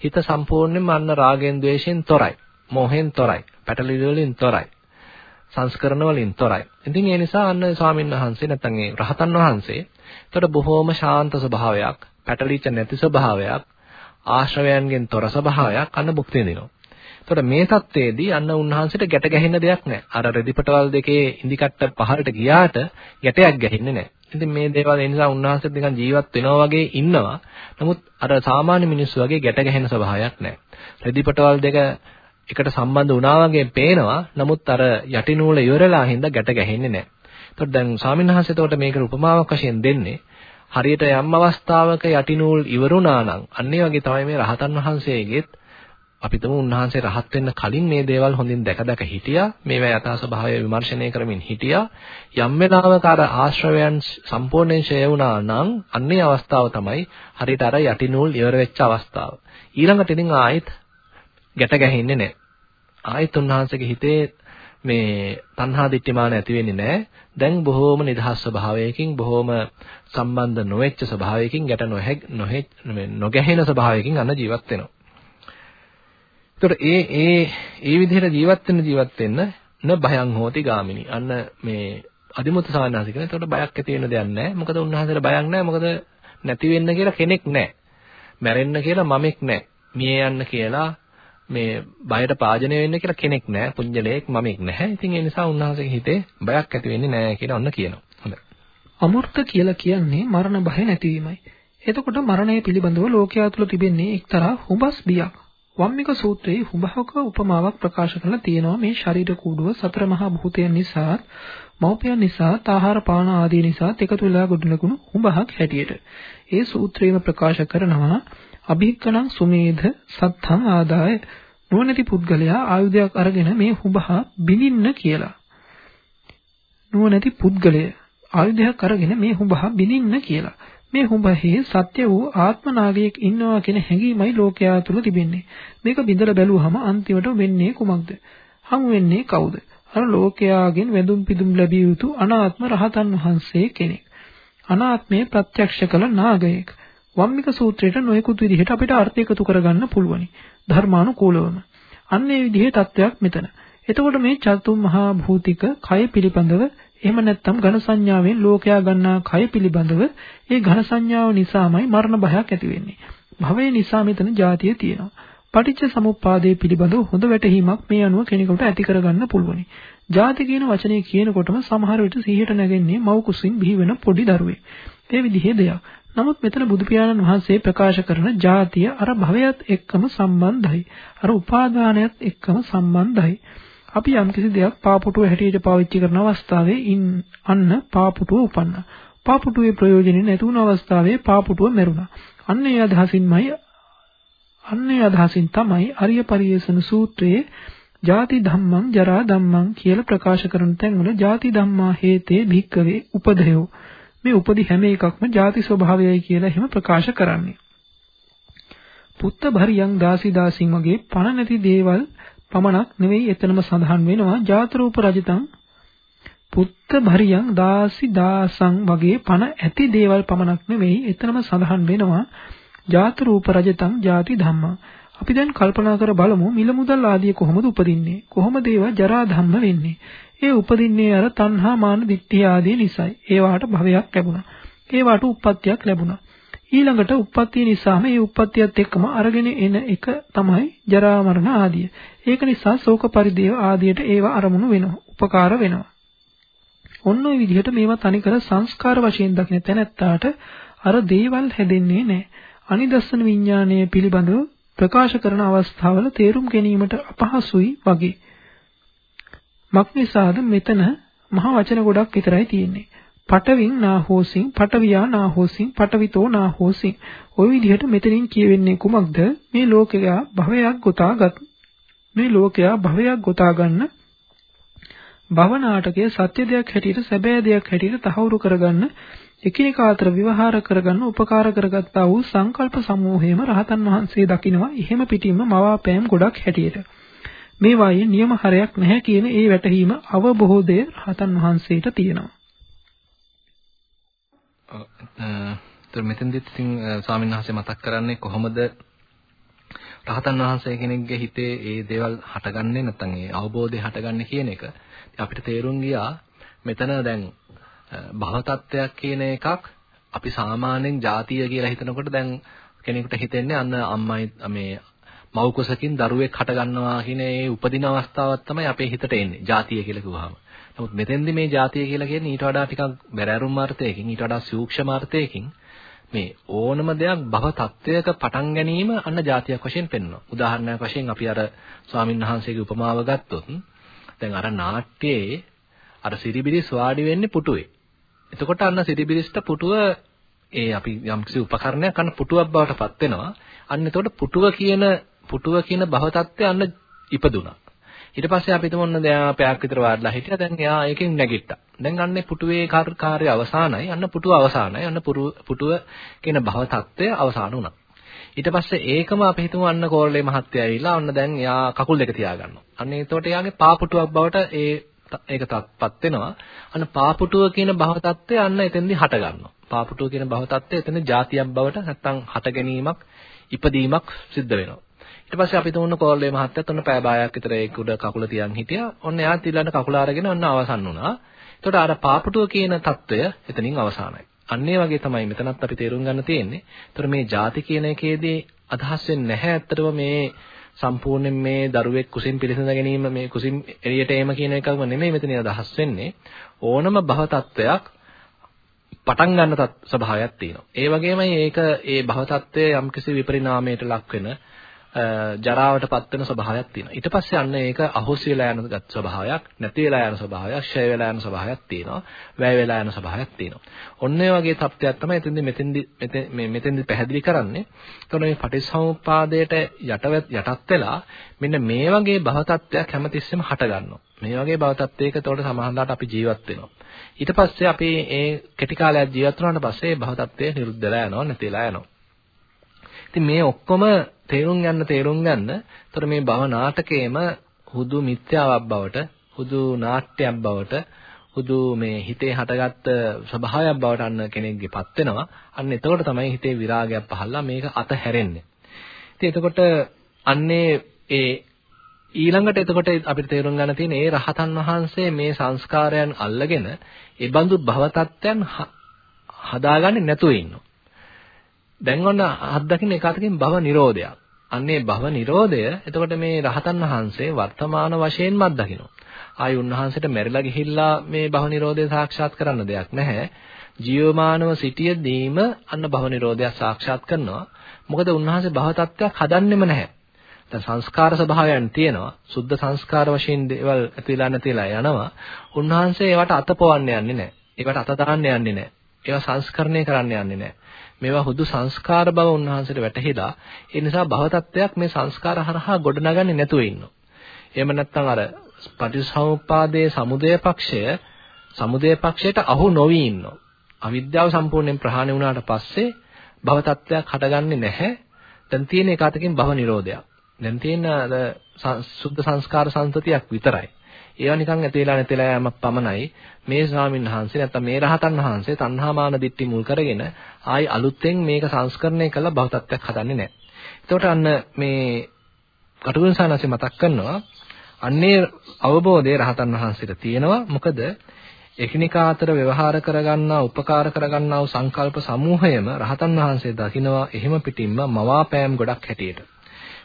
හිත සම්පූර්ණයෙන්ම අන්න රාගෙන් ద్వේෂෙන් තොරයි. මෝහෙන් තොරයි, පැටලිලි වලින් තොරයි, සංස්කරණ වලින් තොරයි. ඉතින් ඒ නිසා අන්න ස්වාමීන් වහන්සේ නැත්නම් ඒ රහතන් වහන්සේ එතකොට බොහෝම ශාන්ත ස්වභාවයක්, පැටලිච්ච නැති ස්වභාවයක්, ආශ්‍රවයන්ගෙන් තොර ස්වභාවයක් අන්න භුක්ති විඳිනවා. එතකොට මේ தത്വෙදී අන්න උන්වහන්සේට ගැට ගැහෙන්න දෙයක් නැහැ. අර රෙදිපටවල් දෙකේ ඉඳිකට්ට පහළට ගියාට ගැටයක් ගැහෙන්නේ නැහැ. ඉතින් මේ දේවල් ඒ නිසා උන්වහන්සේ නිකන් ජීවත් වෙනවා වගේ ඉන්නවා. නමුත් අර සාමාන්‍ය මිනිස්සු වගේ ගැට ගැහෙන ස්වභාවයක් නැහැ. රෙදිපටවල් දෙක එකට සම්බන්ධ වුණා වගේ පේනවා. නමුත් අර යටි නූල ඉවරලා හින්දා ගැට ගැහෙන්නේ නැහැ. එතකොට දැන් ස්වාමීන් වහන්සේ එතකොට මේකට උපමාවක් වශයෙන් දෙන්නේ හරියට යම් අවස්ථාවක යටි නූල් ඉවරුණා නම් අන්න ඒ වගේ තමයි මේ රහතන් වහන්සේගෙත් අපි තුමු උන්වහන්සේ රහත් වෙන්න කලින් මේ දේවල් හොඳින් දැක දැක හිටියා මේවා යථා ස්වභාවය විමර්ශනය කරමින් හිටියා යම් වෙලාවක අර ආශ්‍රවයන් සම්පූර්ණයෙන් ඡය වුණා නම් අන්නේ අවස්ථාව තමයි හරියට අර යටි නූල් ඉවර වෙච්ච අවස්ථාව ඊළඟට ඉතින් ආයෙත් ගැට ගැහෙන්නේ නැහැ ආයෙත් උන්වහන්සේගේ හිතේ මේ තණ්හා දිට්ඨිමාන ඇති වෙන්නේ නැහැ දැන් බොහෝම නිදහස් ස්වභාවයකින් බොහෝම සම්බන්ධ නොවෙච්ච ස්වභාවයකින් ගැට නොගැහෙන ස්වභාවයකින් අන්න ජීවත් වෙනවා ඒතකොට ඒ ඒ ඒ විදිහට ජීවත් වෙන ජීවත් වෙන්න න භයං හෝති ගාමිනී. අන්න මේ අදිමුත් සාමාන්‍යසික නේ. ඒතකොට බයක් ඇති වෙන දෙයක් නැහැ. මොකද උන්වහන්සේට බයක් නැහැ. මොකද නැති වෙන්න කියලා කෙනෙක් නැහැ. මැරෙන්න කියලා මමෙක් නැහැ. මිය යන්න කියලා මේ බයට පාජනය වෙන්න කියලා කෙනෙක් නැහැ. පුඤ්ජලයක් මමෙක් නැහැ. ඉතින් ඒ නිසා උන්වහන්සේගේ හිතේ බයක් ඇති වෙන්නේ නැහැ කියලා ඔන්න කියනවා. හොඳයි. අමෘත කියලා කියන්නේ මරණ භය නැතිවීමයි. එතකොට මරණය පිළිබඳව ලෝකයා තුළ තිබෙන්නේ එක්තරා හුඹස් බියක්. වම්මික සූත්‍රයේ හුඹහක උපමාවක් ප්‍රකාශ කරලා තියෙනවා මේ ශරීර කූඩුව සතර මහා භූතයන් නිසා මෞපියන් නිසා ආහාර පාන ආදී නිසා එකතු වෙලා ගොඩනගුණු හුඹහක් හැටියට. ඒ සූත්‍රයේම ප්‍රකාශ කරනවා අභික්කණං සුමේධ සත්ථං ආදාය නුවණැති පුද්ගලයා ආයුධයක් අරගෙන මේ හුඹහ බිඳින්න කියලා. නුවණැති පුද්ගලය ආයුධයක් අරගෙන මේ හුඹහ බිඳින්න කියලා. මේ හුඹහේ සත්‍ය වූ ආත්ම නාගයෙක් ඉන්නවා කියන හැඟීමයි ලෝකයා තුළ තිබෙන්නේ. මේක බිඳලා බැලුවහම අන්තිමට වෙන්නේ කුමක්ද? හමු වෙන්නේ කවුද? අර ලෝකයාගෙන් වැඳුම් පිදුම් ලැබිය යුතු අනාත්ම රහතන් වහන්සේ කෙනෙක්. අනාත්මය ප්‍රත්‍යක්ෂ කළ නාගයෙක්. වම්මික සූත්‍රයට නොයෙකුත් විදිහට අපිට අර්ථ එකතු කරගන්න පුළුවනි. ධර්මානුකූලවම. අන්න ඒ විදිහේ தத்துவයක් මෙතන. එතකොට මේ චතුම් මහා භූතික කය පිළිබඳව එහෙම නැත්නම් ඝන සංඥාවෙන් ලෝකයා ගන්නා කය පිළිබඳව ඒ ඝන සංඥාව නිසාමයි මරණ භයක් ඇති වෙන්නේ. භවය නිසා මෙතන ජාතිය තියෙනවා. පටිච්ච සමුප්පාදයේ පිළිබඳව හොඳ වැටහීමක් මේ අනුව කෙනෙකුට ඇති කරගන්න පුළුවනි. ජාති කියන වචනේ කියනකොටම සමහර විට සිහියට නැගෙන්නේ මව් කුසින් බිහි වෙන පොඩි දරුවෙක්. ඒ විදිහේ දෙයක්. නමුත් මෙතන බුදු පියාණන් වහන්සේ ප්‍රකාශ කරන ಜಾතිය අර භවයත් එක්කම සම්බන්ධයි. අර උපාදානයත් එක්කම සම්බන්ධයි. අපි යම්කිසි දෙයක් පාපුටුව හැටියට පාවිච්චි කරන අවස්ථාවේ ඉන් අන්න පාපුටුව උපන්නා. පාපුටුවේ ප්‍රයෝජනෙ නැති වුණ අවස්ථාවේ පාපුටුව මැරුණා. අන්න ඒ අදහසින්මයි අන්න ඒ අදහසින් තමයි අරිය පරියේෂණ සූත්‍රයේ ජාති ධම්මං ජරා ධම්මං කියලා ප්‍රකාශ කරන තැන්වල ජාති ධම්මා හේතේ භික්කවේ උපදයෝ මේ උපදි හැම එකක්ම ජාති ස්වභාවයයි කියලා එහෙම ප්‍රකාශ කරන්නේ. පුත්ත භරියං දාසි දාසින් වගේ පණ නැති දේවල් පමණක් නෙවෙයි එතනම සඳහන් වෙනවා. ජාතරූප රජතං පුත්ත භරියං දාසි දාසං වගේ පණ ඇති දේවල් පමණක් නෙවෙයි එතනම සඳහන් වෙනවා. ජාතරූප රජතං ಜಾති ධම්මා. අපි දැන් කල්පනා කර බලමු මිල මුදල් ආදී කොහොමද උපදින්නේ කොහොමද ඒවා ජරා ධම්ම වෙන්නේ ඒ උපදින්නේ අර තණ්හා මාන දිට්ඨිය ආදී නිසායි ඒවාට භවයක් ලැබුණා ඒවාට උප්පත්තියක් ලැබුණා ඊළඟට උප්පත්තිය නිසාම ඒ උප්පත්තියත් එක්කම අරගෙන එන එක තමයි ජරා මරණ ආදිය. ඒක නිසා ශෝක පරිදේව ආදියට ඒවා අරමුණු වෙනවා. උපකාර වෙනවා. ඔන්න ඔය විදිහට මේවා තනිකර සංස්කාර වශයෙන් දකින තැනැත්තාට අර දේවල් හැදෙන්නේ නැහැ. අනිදස්සන විඥානය පිළිබඳව ප්‍රකාශ කරන අවස්ථාවල තේරුම් ගැනීමට අපහසුයි වගේ. මක්නිසාද මෙතන මහ වචන ගොඩක් විතරයි තියෙන්නේ. පටවින් නාහෝසින් පටවියා නාහෝසින් පටවිතෝ නාහෝසින් ওই විදිහට මෙතනින් කියවෙන්නේ කුමක්ද මේ ලෝකයා භවයක් ගොතාගත් මේ ලෝකයා භවයක් ගොතා ගන්න භව නාටකය සත්‍ය දෙයක් හැටියට සැබෑ දෙයක් හැටියට තහවුරු කරගන්න එකිනෙකා අතර විවහාර කරගන්න උපකාර කරගත්තා වූ සංකල්ප සමූහයම රහතන් වහන්සේ දකිනවා. එහෙම පිටින්ම මවාපෑම් ගොඩක් හැටියට. මේ වායේ නියම හරයක් නැහැ කියන ඒ වැටහීම අවබෝධය රහතන් වහන්සේට තියෙනවා. ඔව්. මෙතෙන්දිත් ඉතින් ස්වාමීන් වහන්සේ මතක් කරන්නේ කොහොමද රහතන් වහන්සේ කෙනෙක්ගේ හිතේ ඒ දේවල් හටගන්නේ නැත්නම් ඒ අවබෝධය හටගන්නේ කියන එක. අපිට තේරුම් ගියා මෙතන දැන් භව තත්ත්වයක් කියන එකක් අපි සාමාන්‍යයෙන් ಜಾතිය කියලා හිතනකොට දැන් කෙනෙකුට හිතෙන්නේ අන්න අම්මයි මේ මව් කුසකින් දරුවෙක් හට ගන්නවා කියන ඒ උපදින අවස්ථාවක් තමයි අපේ හිතට එන්නේ. ජාතිය කියලා කිව්වහම. නමුත් මෙතෙන්දි මේ ජාතිය කියලා කියන්නේ ඊට වඩා ටිකක් බැරෑරුම් අර්ථයකින් ඊට වඩා සූක්ෂම අර්ථයකින් මේ ඕනම දෙයක් භව තත්වයක පටන් ගැනීම අන්න ජාතියක් වශයෙන් පෙන්වනවා. උදාහරණයක් වශයෙන් අපි අර ස්වාමීන් වහන්සේගේ උපමාව ගත්තොත් දැන් අර නාට්‍යයේ අර සිරිබිරිස් වාඩි වෙන්නේ පුටුවේ. එතකොට අන්න සිරිබිරිස්ට පුටුව ඒ අපි යම්කිසි උපකරණයක් අන්න පුටුවක් බවට පත් වෙනවා. අන්න එතකොට පුටුව කියන පුටුව කියන භව తත්වය අන්න ඉපදුනා. ඊට පස්සේ අපි හිතමු ඔන්න දැන් පැයක් විතර වාඩිලා හිටියා. දැන් එයා ඒකෙන් නැගිට්ටා. දැන් අන්නේ පුටුවේ කාර්ය අවසానයි. අන්න පුටුව අවසానයි. අන්න පුටුව කියන භව తත්වය අවසాన වුණා. ඊට පස්සේ ඒකම අපි හිතමු අන්න කෝරළේ මහත්තයා ඇවිල්ලා ඔන්න දැන් එයා කකුල් දෙක තියාගන්නවා. අන්න එතකොට එයාගේ පාපුටුවක් බවට ඒ ඒක තත්පත් වෙනවා. අන්න පාපුටුව කියන භව තත්ත්වය අන්න එතෙන්දී හට ගන්නවා. පාපුටුව කියන භව තත්ත්වය එතෙන්දී જાතියක් බවට නැත්තම් හට ගැනීමක් ඉපදීමක් සිද්ධ වෙනවා. ඊට පස්සේ අපි තුමුන්න කෝල්ලේ මහත්තයත් ඔන්න පය බායක් විතර ඒක උඩ කකුල තියන් හිටියා. ඔන්න එයා තිලන්න කකුල අරගෙන ඔන්න අවසන් වුණා. එතකොට අර පාපුටුව කියන తত্ত্বය එතනින් අවසానයි. අන්න ඒ වගේ තමයි මෙතනත් අපි තේරුම් ගන්න තියෙන්නේ. එතකොට මේ ಜಾති කියන එකේදී අදහස් වෙන්නේ නැහැ ඇත්තටම මේ සම්පූර්ණයෙන් මේ දරුවෙක් කුසින් පිළිසඳ ගැනීම මේ කුසින් එළියට එීම කියන එකම නෙමෙයි මෙතන අදහස් වෙන්නේ. ඕනම භව තත්වයක් පටන් ගන්න ස්වභාවයක් තියෙනවා. ඒ වගේමයි ඒක ඒ භව තත්වයේ යම්කිසි විපරිණාමයට ලක් වෙන ජරාවටපත් වෙන ස්වභාවයක් තියෙනවා. ඊට පස්සේ අන්න ඒක අහෝසි වෙලා යන ස්වභාවයක්, නැති වෙලා යන ස්වභාවයක්, ෂය වෙලා යන ස්වභාවයක් තියෙනවා. වැය වෙලා යන ස්වභාවයක් තියෙනවා. ඔන්න ඒ වගේ තත්ත්වයක් තමයි එතෙන්දි මෙතෙන්දි මේ මෙතෙන්දි පැහැදිලි කරන්නේ. එතකොට මේ පටිච්චසමුප්පාදයට යට යටත් වෙලා මෙන්න මේ වගේ භව තත්ත්වයක් හැමතිස්සෙම හට ගන්නවා. මේ වගේ භව තත්ත්වයක එතකොට සමහරවිට අපි ජීවත් වෙනවා. ඊට පස්සේ අපි ඒ කෙටි කාලයක් ජීවත් වුණාට පස්සේ භව තත්ත්වය නිරුද්ධ වෙලා යනවා, නැතිලා යනවා. ඉතින් මේ ඔක්කොම තේරුම් ගන්න තේරුම් ගන්න. ඒතර මේ භව නාටකයේම හුදු මිත්‍යාවක් බවට, හුදු නාට්‍යයක් බවට, හුදු මේ හිතේ හටගත්ත ස්වභාවයක් බවට අන්න කෙනෙක්ගේපත් වෙනවා. අන්න එතකොට තමයි හිතේ විරාගයක් පහළලා මේක අතහැරෙන්නේ. ඉතින් එතකොට අන්නේ ඒ ඊළඟට එතකොට අපිට තේරුම් ගන්න තියෙන ඒ රහතන් වහන්සේ මේ සංස්කාරයන් අල්ලගෙන ඒ බඳු භව තත්ත්වයන් හදාගන්නේ නැතුව ඉන්නවා. දැන් ඔන්න අත්දකින්න එක අතකින් භව නිරෝධයක්. අන්නේ භව නිරෝධය එතකොට මේ රහතන් වහන්සේ වර්තමාන වශයෙන්ම අත්දකිනවා. ආයි උන්වහන්සේට මැරිලා ගිහිල්ලා මේ භව නිරෝධය සාක්ෂාත් කරන්න දෙයක් නැහැ. ජීවමානව සිටියදීම අන්න භව නිරෝධය සාක්ෂාත් කරනවා. මොකද උන්වහන්සේ භව තත්ත්වයක් හදන්නෙම නැහැ. දැන් සංස්කාර ස්වභාවයන් තියෙනවා. සුද්ධ සංස්කාර වශයෙන් දේවල් ඇතිලා නැතිලා යනවා. උන්වහන්සේ ඒවට අතපොවන්න යන්නේ නැහැ. ඒවට අත දාන්න යන්නේ නැහැ. ඒවා සංස්කරණය කරන්න යන්නේ නැහැ. මේවා හුදු සංස්කාර බව උන්වහන්සේට වැටහිලා ඒ නිසා භව තත්වයක් මේ සංස්කාර හරහා ගොඩනගන්නේ නැතුව ඉන්නවා. එහෙම නැත්නම් අර පටිසමුප්පාදයේ සමුදය පක්ෂය සමුදය පක්ෂයට අහු නොවි ඉන්නවා. අවිද්‍යාව සම්පූර්ණයෙන් ප්‍රහාණය වුණාට පස්සේ භව තත්වයක් හටගන්නේ නැහැ. දැන් තියෙන එක අතකින් භව නිරෝධයක්. දැන් තියෙන සුද්ධ සංස්කාර සංතතියක් විතරයි. ඒවා නිකන් ඇති වෙලා නැතිලා යෑමක් පමණයි. මේ ස්වාමීන් වහන්සේ නැත්නම් මේ රහතන් වහන්සේ තණ්හාමාන දිට්ඨි මුල් කරගෙන ආයි අලුතෙන් මේක සංස්කරණය කළ භවතත්වයක් හදන්නේ නැහැ. එතකොට අන්න මේ කටුකුරුසානසේ මතක් කරනවා අන්නේ අවබෝධය රහතන් වහන්සේට තියෙනවා. මොකද එකිනෙකා අතර ව්‍යවහාර කරගන්නා උපකාර කරගන්නා වූ සංකල්ප සමූහයම රහතන් වහන්සේ දකිනවා එහෙම පිටින්ම මවාපෑම් ගොඩක් හැටියට.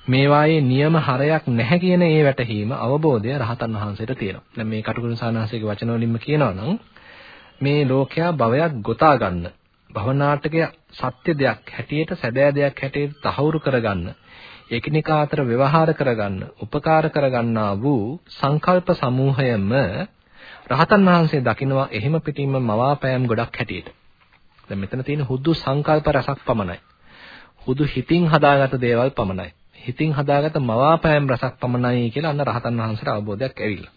මේවායේ නියම හරයක් නැහැ කියන ඒ වැටහීම අවබෝධය රහතන් වහන්සේට තියෙනවා. දැන් මේ කටුකුරු සානාසයේ වචන වලින්ම කියනවා නම් මේ ලෝකයා භවයක් ගොතා ගන්න භවනාටකය සත්‍ය දෙයක් හැටියට සැබෑ දෙයක් හැටියට තහවුරු කරගන්න එකිනෙකා අතර ව්‍යවහාර කරගන්න උපකාර කරගන්නා වූ සංකල්ප සමූහයම රහතන් වහන්සේ දකිනවා එහෙම පිටින්ම මවාපෑම් ගොඩක් හැටියට. දැන් මෙතන තියෙන හුදු සංකල්ප රසක් පමණයි. හුදු හිතින් හදාගත දේවල් පමණයි. හිතින් හදාගත්ත මවාපෑම් රසක් පමණයි කියලා අන්න රහතන් වහන්සේට අවබෝධයක් ඇවිල්ලා.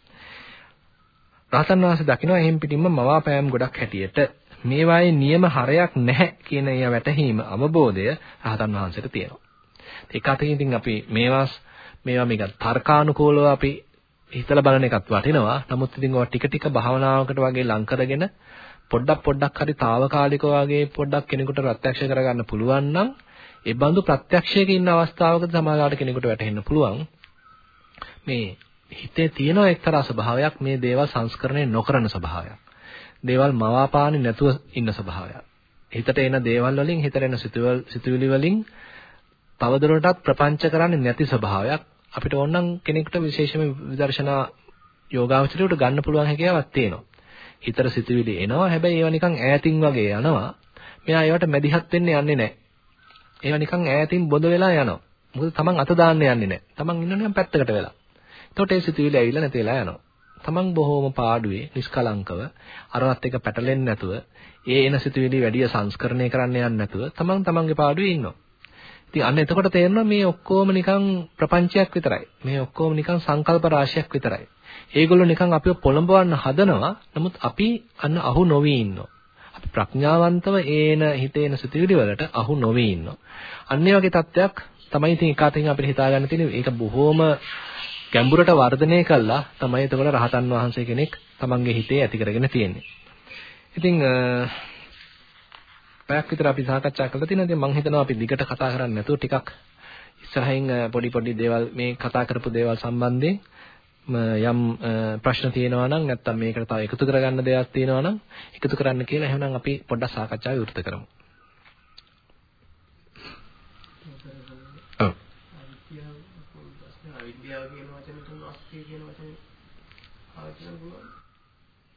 රහතන් වහන්සේ දකිනවා එහෙන් පිටින්ම මවාපෑම් ගොඩක් හැටියට මේවායේ නියම හරයක් නැහැ කියන ඒ වැටහීම අවබෝධය රහතන් වහන්සේට තියෙනවා. ඒක අතින් ඉතින් අපි මේවාස් මේවා මේක තර්කානුකූලව අපි හිතලා බලන එකත් වටිනවා. නමුත් ඉතින් ඔය ටික ටික භාවනාවකට වගේ ලං කරගෙන පොඩ්ඩක් පොඩ්ඩක් හරි తాවකාලිකව වගේ පොඩ්ඩක් කෙනෙකුට ප්‍රත්‍යක්ෂ කරගන්න පුළුවන් නම් ඒ බඳු ප්‍රත්‍යක්ෂයක ඉන්න අවස්ථාවකද සමාජාට කෙනෙකුට වැටහෙන්න පුළුවන් මේ හිතේ තියෙන එක්තරා ස්වභාවයක් මේ දේවල් සංස්කරණය නොකරන ස්වභාවයක්. දේවල් මවාපාන්නේ නැතුව ඉන්න ස්වභාවයක්. හිතට එන දේවල් වලින් හිතට එන සිතුවිලි වලින් තවදුරටත් ප්‍රපංච කරන්නේ නැති ස්වභාවයක් අපිට ඕනනම් කෙනෙකුට විශේෂම විදර්ශනා යෝගාවචරයට ගන්න පුළුවන් හැකියාවක් තියෙනවා. හිතර සිතුවිලි එනවා හැබැයි ඒවා නිකන් ඈතින් වගේ යනවා. මෙයා ඒවට මැදිහත් වෙන්න යන්නේ නැහැ. ඒවා නිකන් ඈතින් බොඳ වෙලා යනවා. මොකද තමන් අත දාන්න යන්නේ නැහැ. තමන් ඉන්න නිකන් පැත්තකට වෙලා. එතකොට ඒ සිතුවිලි ඇවිල්ලා නැති වෙලා යනවා. තමන් බොහෝම පාඩුවේ නිෂ්කලංකව අරවත් එක පැටලෙන්නේ නැතුව ඒ එන සිතුවිලි වැඩි සංස්කරණය කරන්න යන්නේ නැතුව තමන් තමන්ගේ පාඩුවේ ඉන්නවා. ඉතින් අන්න එතකොට තේරෙනවා මේ ඔක්කොම නිකන් ප්‍රපංචයක් විතරයි. මේ ඔක්කොම නිකන් සංකල්ප රාශියක් විතරයි. ඒගොල්ලෝ නිකන් අපිව පොළඹවන්න හදනවා. නමුත් අපි අන්න අහු නොවි ඉන්නවා. අපි ප්‍රඥාවන්තව ඒන හිතේන සිතුවිලි වලට අහු නොවි ඉන්නවා. අන්න වගේ තත්ත්වයක් තමයි ඉතින් එකwidehatකින් අපිට හිතා ගන්න තියෙන්නේ. ඒක බොහොම ගැඹුරට වර්ධනය කළා තමයි එතකොට රහතන් වහන්සේ කෙනෙක් තමන්ගේ හිතේ ඇති කරගෙන තියෙන්නේ. ඉතින් පැයක් විතර අපි සාකච්ඡා කළා තියෙනවා. ඉතින් මම හිතනවා අපි දිගට කතා කරන්නේ නැතුව ටිකක් ඉස්සරහින් පොඩි පොඩි දේවල් මේ කතා කරපු දේවල් සම්බන්ධයෙන් යම් ප්‍රශ්න තියෙනවා නම් නැත්නම් මේකට තව එකතු කරගන්න දෙයක් තියෙනවා නම් එකතු කරන්න කියලා එහෙනම් අපි පොඩ්ඩක් සාකච්ඡාව විවෘත කරමු. ඔව්.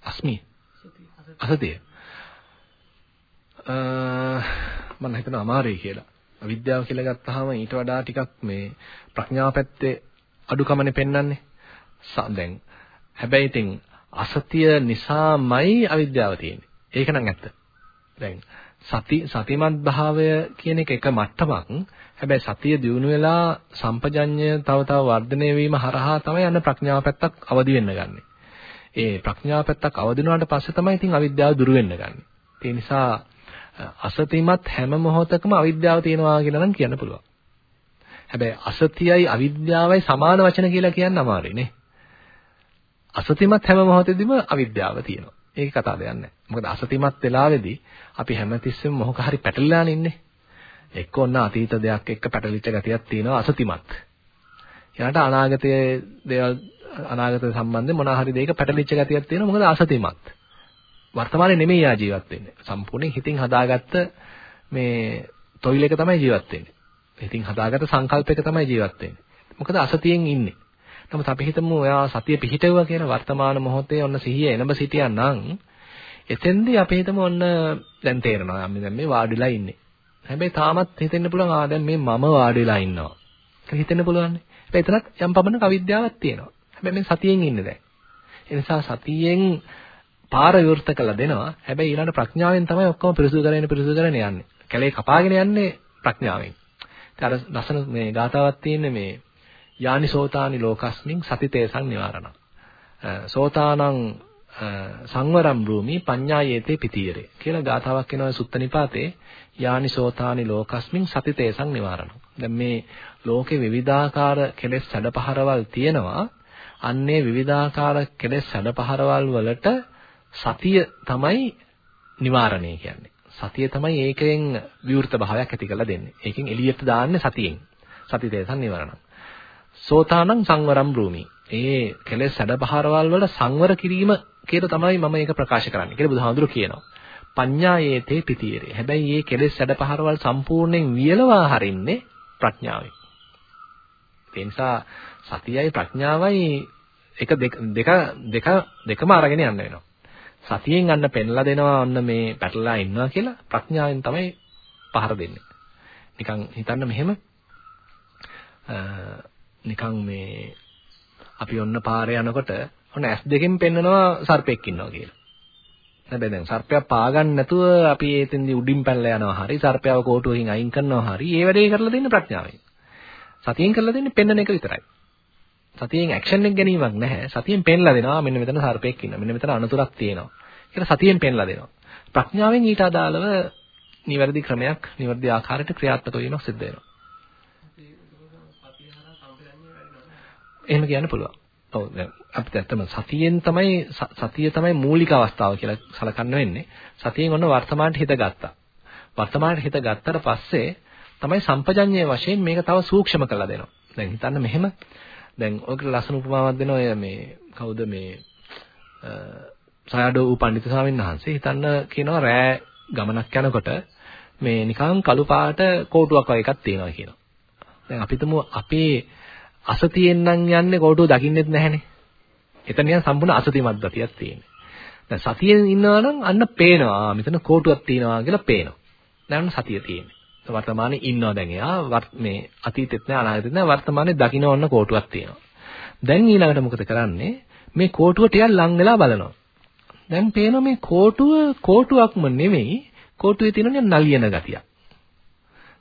අස්මි අසතිය මම හිතනවා අමාරුයි කියලා. අවිද්‍යාව කියලා ගත්තාම ඊට වඩා ටිකක් මේ ප්‍රඥාව පැත්තේ අඩුකමනේ පෙන්වන්නේ. දැන් හැබැයි ඉතින් අසතිය නිසාමයි අවිද්‍යාව තියෙන්නේ. ඒක නම් ඇත්ත. දැන් සති සතිමත් භාවය කියන එක එක මට්ටමක්. හැබැයි සතිය දියුණු වෙලා සම්පජඤ්ඤය තව තව වර්ධනය වීම හරහා තමයි යන ප්‍රඥාව පැත්තක් අවදි වෙන්න ගන්නෙ. ඒ ප්‍රඥාව පැත්තක් අවදි වුණාට පස්සේ තමයි ඉතින් අවිද්‍යාව දුරු වෙන්න ගන්නෙ. ඒ නිසා අසතිමත් හැම මොහොතකම අවිද්‍යාව තියෙනවා කියලා නම් කියන්න පුළුවන්. හැබැයි අසතියයි අවිද්‍යාවයි සමාන වචන කියලා කියන්න අමාරුයි නේ. අසතිමත් හැම මොහොතෙදිම අවිද්‍යාව තියෙනවා. ඒක කතා දෙයක් නැහැ. මොකද අසතිමත් වෙලාවේදී අපි හැමතිස්සෙම මොහොක හරි පැටලලානේ ඉන්නේ. එක්ක ඔන්න අතීත දෙයක් එක්ක පැටලිච්ච ගතියක් තියෙනවා අසතිමත්. ඊළඟට අනාගතයේ දේවල් අනාගත සම්බන්ධයෙන් මොනවා හරි දෙයක පැටලිච්ච ගතියක් තියෙනවා මොකද අසතිමත්. වර්තමානයේ නෙමෙයි යා ජීවත් වෙන්නේ. සම්පූර්ණයෙන් හිතින් හදාගත්ත මේ තොইল එක තමයි ජීවත් වෙන්නේ. හිතින් හදාගත්ත සංකල්පයක තමයි ජීවත් වෙන්නේ. මොකද අසතියෙන් ඉන්නේ. නමුත් අපි හිතමු ඔයා සතිය පිහිටවුවා කියලා වර්තමාන මොහොතේ ඔන්න සිහිය එනබ සිටියා නම් එතෙන්දී අපි හිතමු ඔන්න දැන් තේරෙනවා අපි දැන් මේ වාඩිලා ඉන්නේ. හැබැයි තාමත් හිතෙන්න පුළුවන් ආ දැන් මේ මම වාඩිලා ඉන්නවා. කියලා හිතෙන්න පුළුවන්. හැබැයි එතනත් යම් පමණක අවිද්‍යාවක් තියෙනවා. හැබැයි මේ සතියෙන් ඉන්නේ දැන්. ඒ නිසා සතියෙන් පාර විවෘත කළා දෙනවා. හැබැයි ඊළඟ ප්‍රඥාවෙන් තමයි ඔක්කොම පිරිසුදු කරගෙන පිරිසුදු කරගෙන යන්නේ. කැලේ කපාගෙන යන්නේ ප්‍රඥාවෙන්. ඉතින් අර ලස්සන මේ ගාතාවක් තියෙන්නේ මේ යානිසෝතානි ලෝකස්මින් සතිතේසං නිවාරණ. සෝතානං සංවරම් රූමි පඤ්ඤායේතේ පිතියරේ කියලා ගාතාවක් එනවා සුත්ත නිපාතේ යානිසෝතානි ලෝකස්මින් සතිතේසං නිවාරණ. දැන් මේ ලෝකේ විවිධාකාර කෙලෙස් සැඩපහරවල් තියෙනවා. අන්නේ විවිධාකාර කෙලෙස් සැඩපහරවල් වලට සතිය තමයි නිවාරණය කියන්නේ. සතිය තමයි ඒකෙන් විවෘත භාවයක් ඇති කරලා දෙන්නේ. ඒකෙන් එළියට දාන්නේ සතියෙන්. සතිතේසන් නිවරණ. සෝතානං සංවරම් රූමි. ඒ කෙලෙස් සැඩපහරවල් වල සංවර කිරීම කියලා තමයි මම ඒක ප්‍රකාශ කරන්නේ කියලා බුදුහාඳුර කියනවා. පඤ්ඤායේතේ පිතියරේ. හැබැයි මේ කෙලෙස් සැඩපහරවල් සම්පූර්ණයෙන් වියලවා හරින්නේ ප්‍රඥාවෙන්. ඒ නිසා සතියයි ප්‍රඥාවයි එක දෙක දෙක දෙකම අරගෙන යන්න වෙනවා. සතියෙන් අන්න පෙන්ලා දෙනවා ඔන්න මේ පැටලලා ඉන්නවා කියලා ප්‍රඥාවෙන් තමයි පහර දෙන්නේ. නිකන් හිතන්න මෙහෙම නිකන් මේ අපි ඔන්න පාරේ යනකොට ඔන්න ඇස් දෙකෙන් පෙන්නනවා සර්පෙක් ඉන්නවා කියලා. හැබැයි දැන් සර්පයා පාගන්න නැතුව අපි එතෙන්දී උඩින් පැනලා යනවා හරි සර්පයාව කෝටුවකින් අයින් කරනවා හරි ඒ වැඩේ කරලා දෙන්නේ ප්‍රඥාවෙන්. සතියෙන් කරලා දෙන්නේ පෙන්නන එක විතරයි. සතියෙන් ඇක්ෂන් එක ගැනීමක් නැහැ. සතියෙන් පෙන්ලා දෙනවා මෙන්න මෙතන සර්පෙක් ඉන්නවා. මෙන්න මෙතන අනතුරක් තියෙනවා. කියලා සතියෙන් පෙන්ලා දෙනවා. ප්‍රඥාවෙන් ඊට අදාළව නිවැරදි ක්‍රමයක් නිවැරදි ආකාරයට ක්‍රියාත්මක වීමක් සිද්ධ වෙනවා. එහෙම කියන්න පුළුවන්. ඔව් දැන් අපිට ඇත්තම සතියෙන් තමයි සතිය තමයි මූලික අවස්ථාව කියලා සලකන්න වෙන්නේ. සතියෙන් ඔන්න වර්තමානට හිත ගත්තා. වර්තමානට හිත ගත්තට පස්සේ තමයි සම්පජඤ්ඤයේ වශයෙන් මේක තව සූක්ෂම කරලා දෙනවා. දැන් හිතන්න මෙහෙම දැන් ඔයකට ලස්සන උපමාවක් දෙනවා ඔය මේ කවුද මේ සයඩෝ වූ පඬිතු ස්වාමීන් වහන්සේ හිතන්න කියනවා රෑ ගමනක් යනකොට මේ නිකන් කළු පාට කෝටුවක් වගේ එකක් තියෙනවා කියනවා. දැන් අපිටම අපේ අසතියෙන් නම් යන්නේ කෝටුව දකින්නෙත් නැහනේ. එතන නිකන් සම්පූර්ණ අසතිමත් ගතියක් තියෙනවා. දැන් සතියෙන් ඉන්නවා නම් අන්න පේනවා. මෙතන කෝටුවක් තියෙනවා කියලා පේනවා. දැන් සතිය තියෙන්නේ. වර්තමානයේ ඉන්නවා දැන් එයා මේ අතීතෙත් නෑ අනාගතෙත් නෑ වර්තමානයේ දකින්න ඕන කෝටුවක් තියෙනවා. දැන් ඊළඟට මොකද කරන්නේ? මේ කෝටුව ටිකක් ලං වෙලා බලනවා. දැන් පේනවා මේ කෝටුව කෝටුවක්ම නෙමෙයි කෝටුවේ තියෙන නලියන ගතියක්.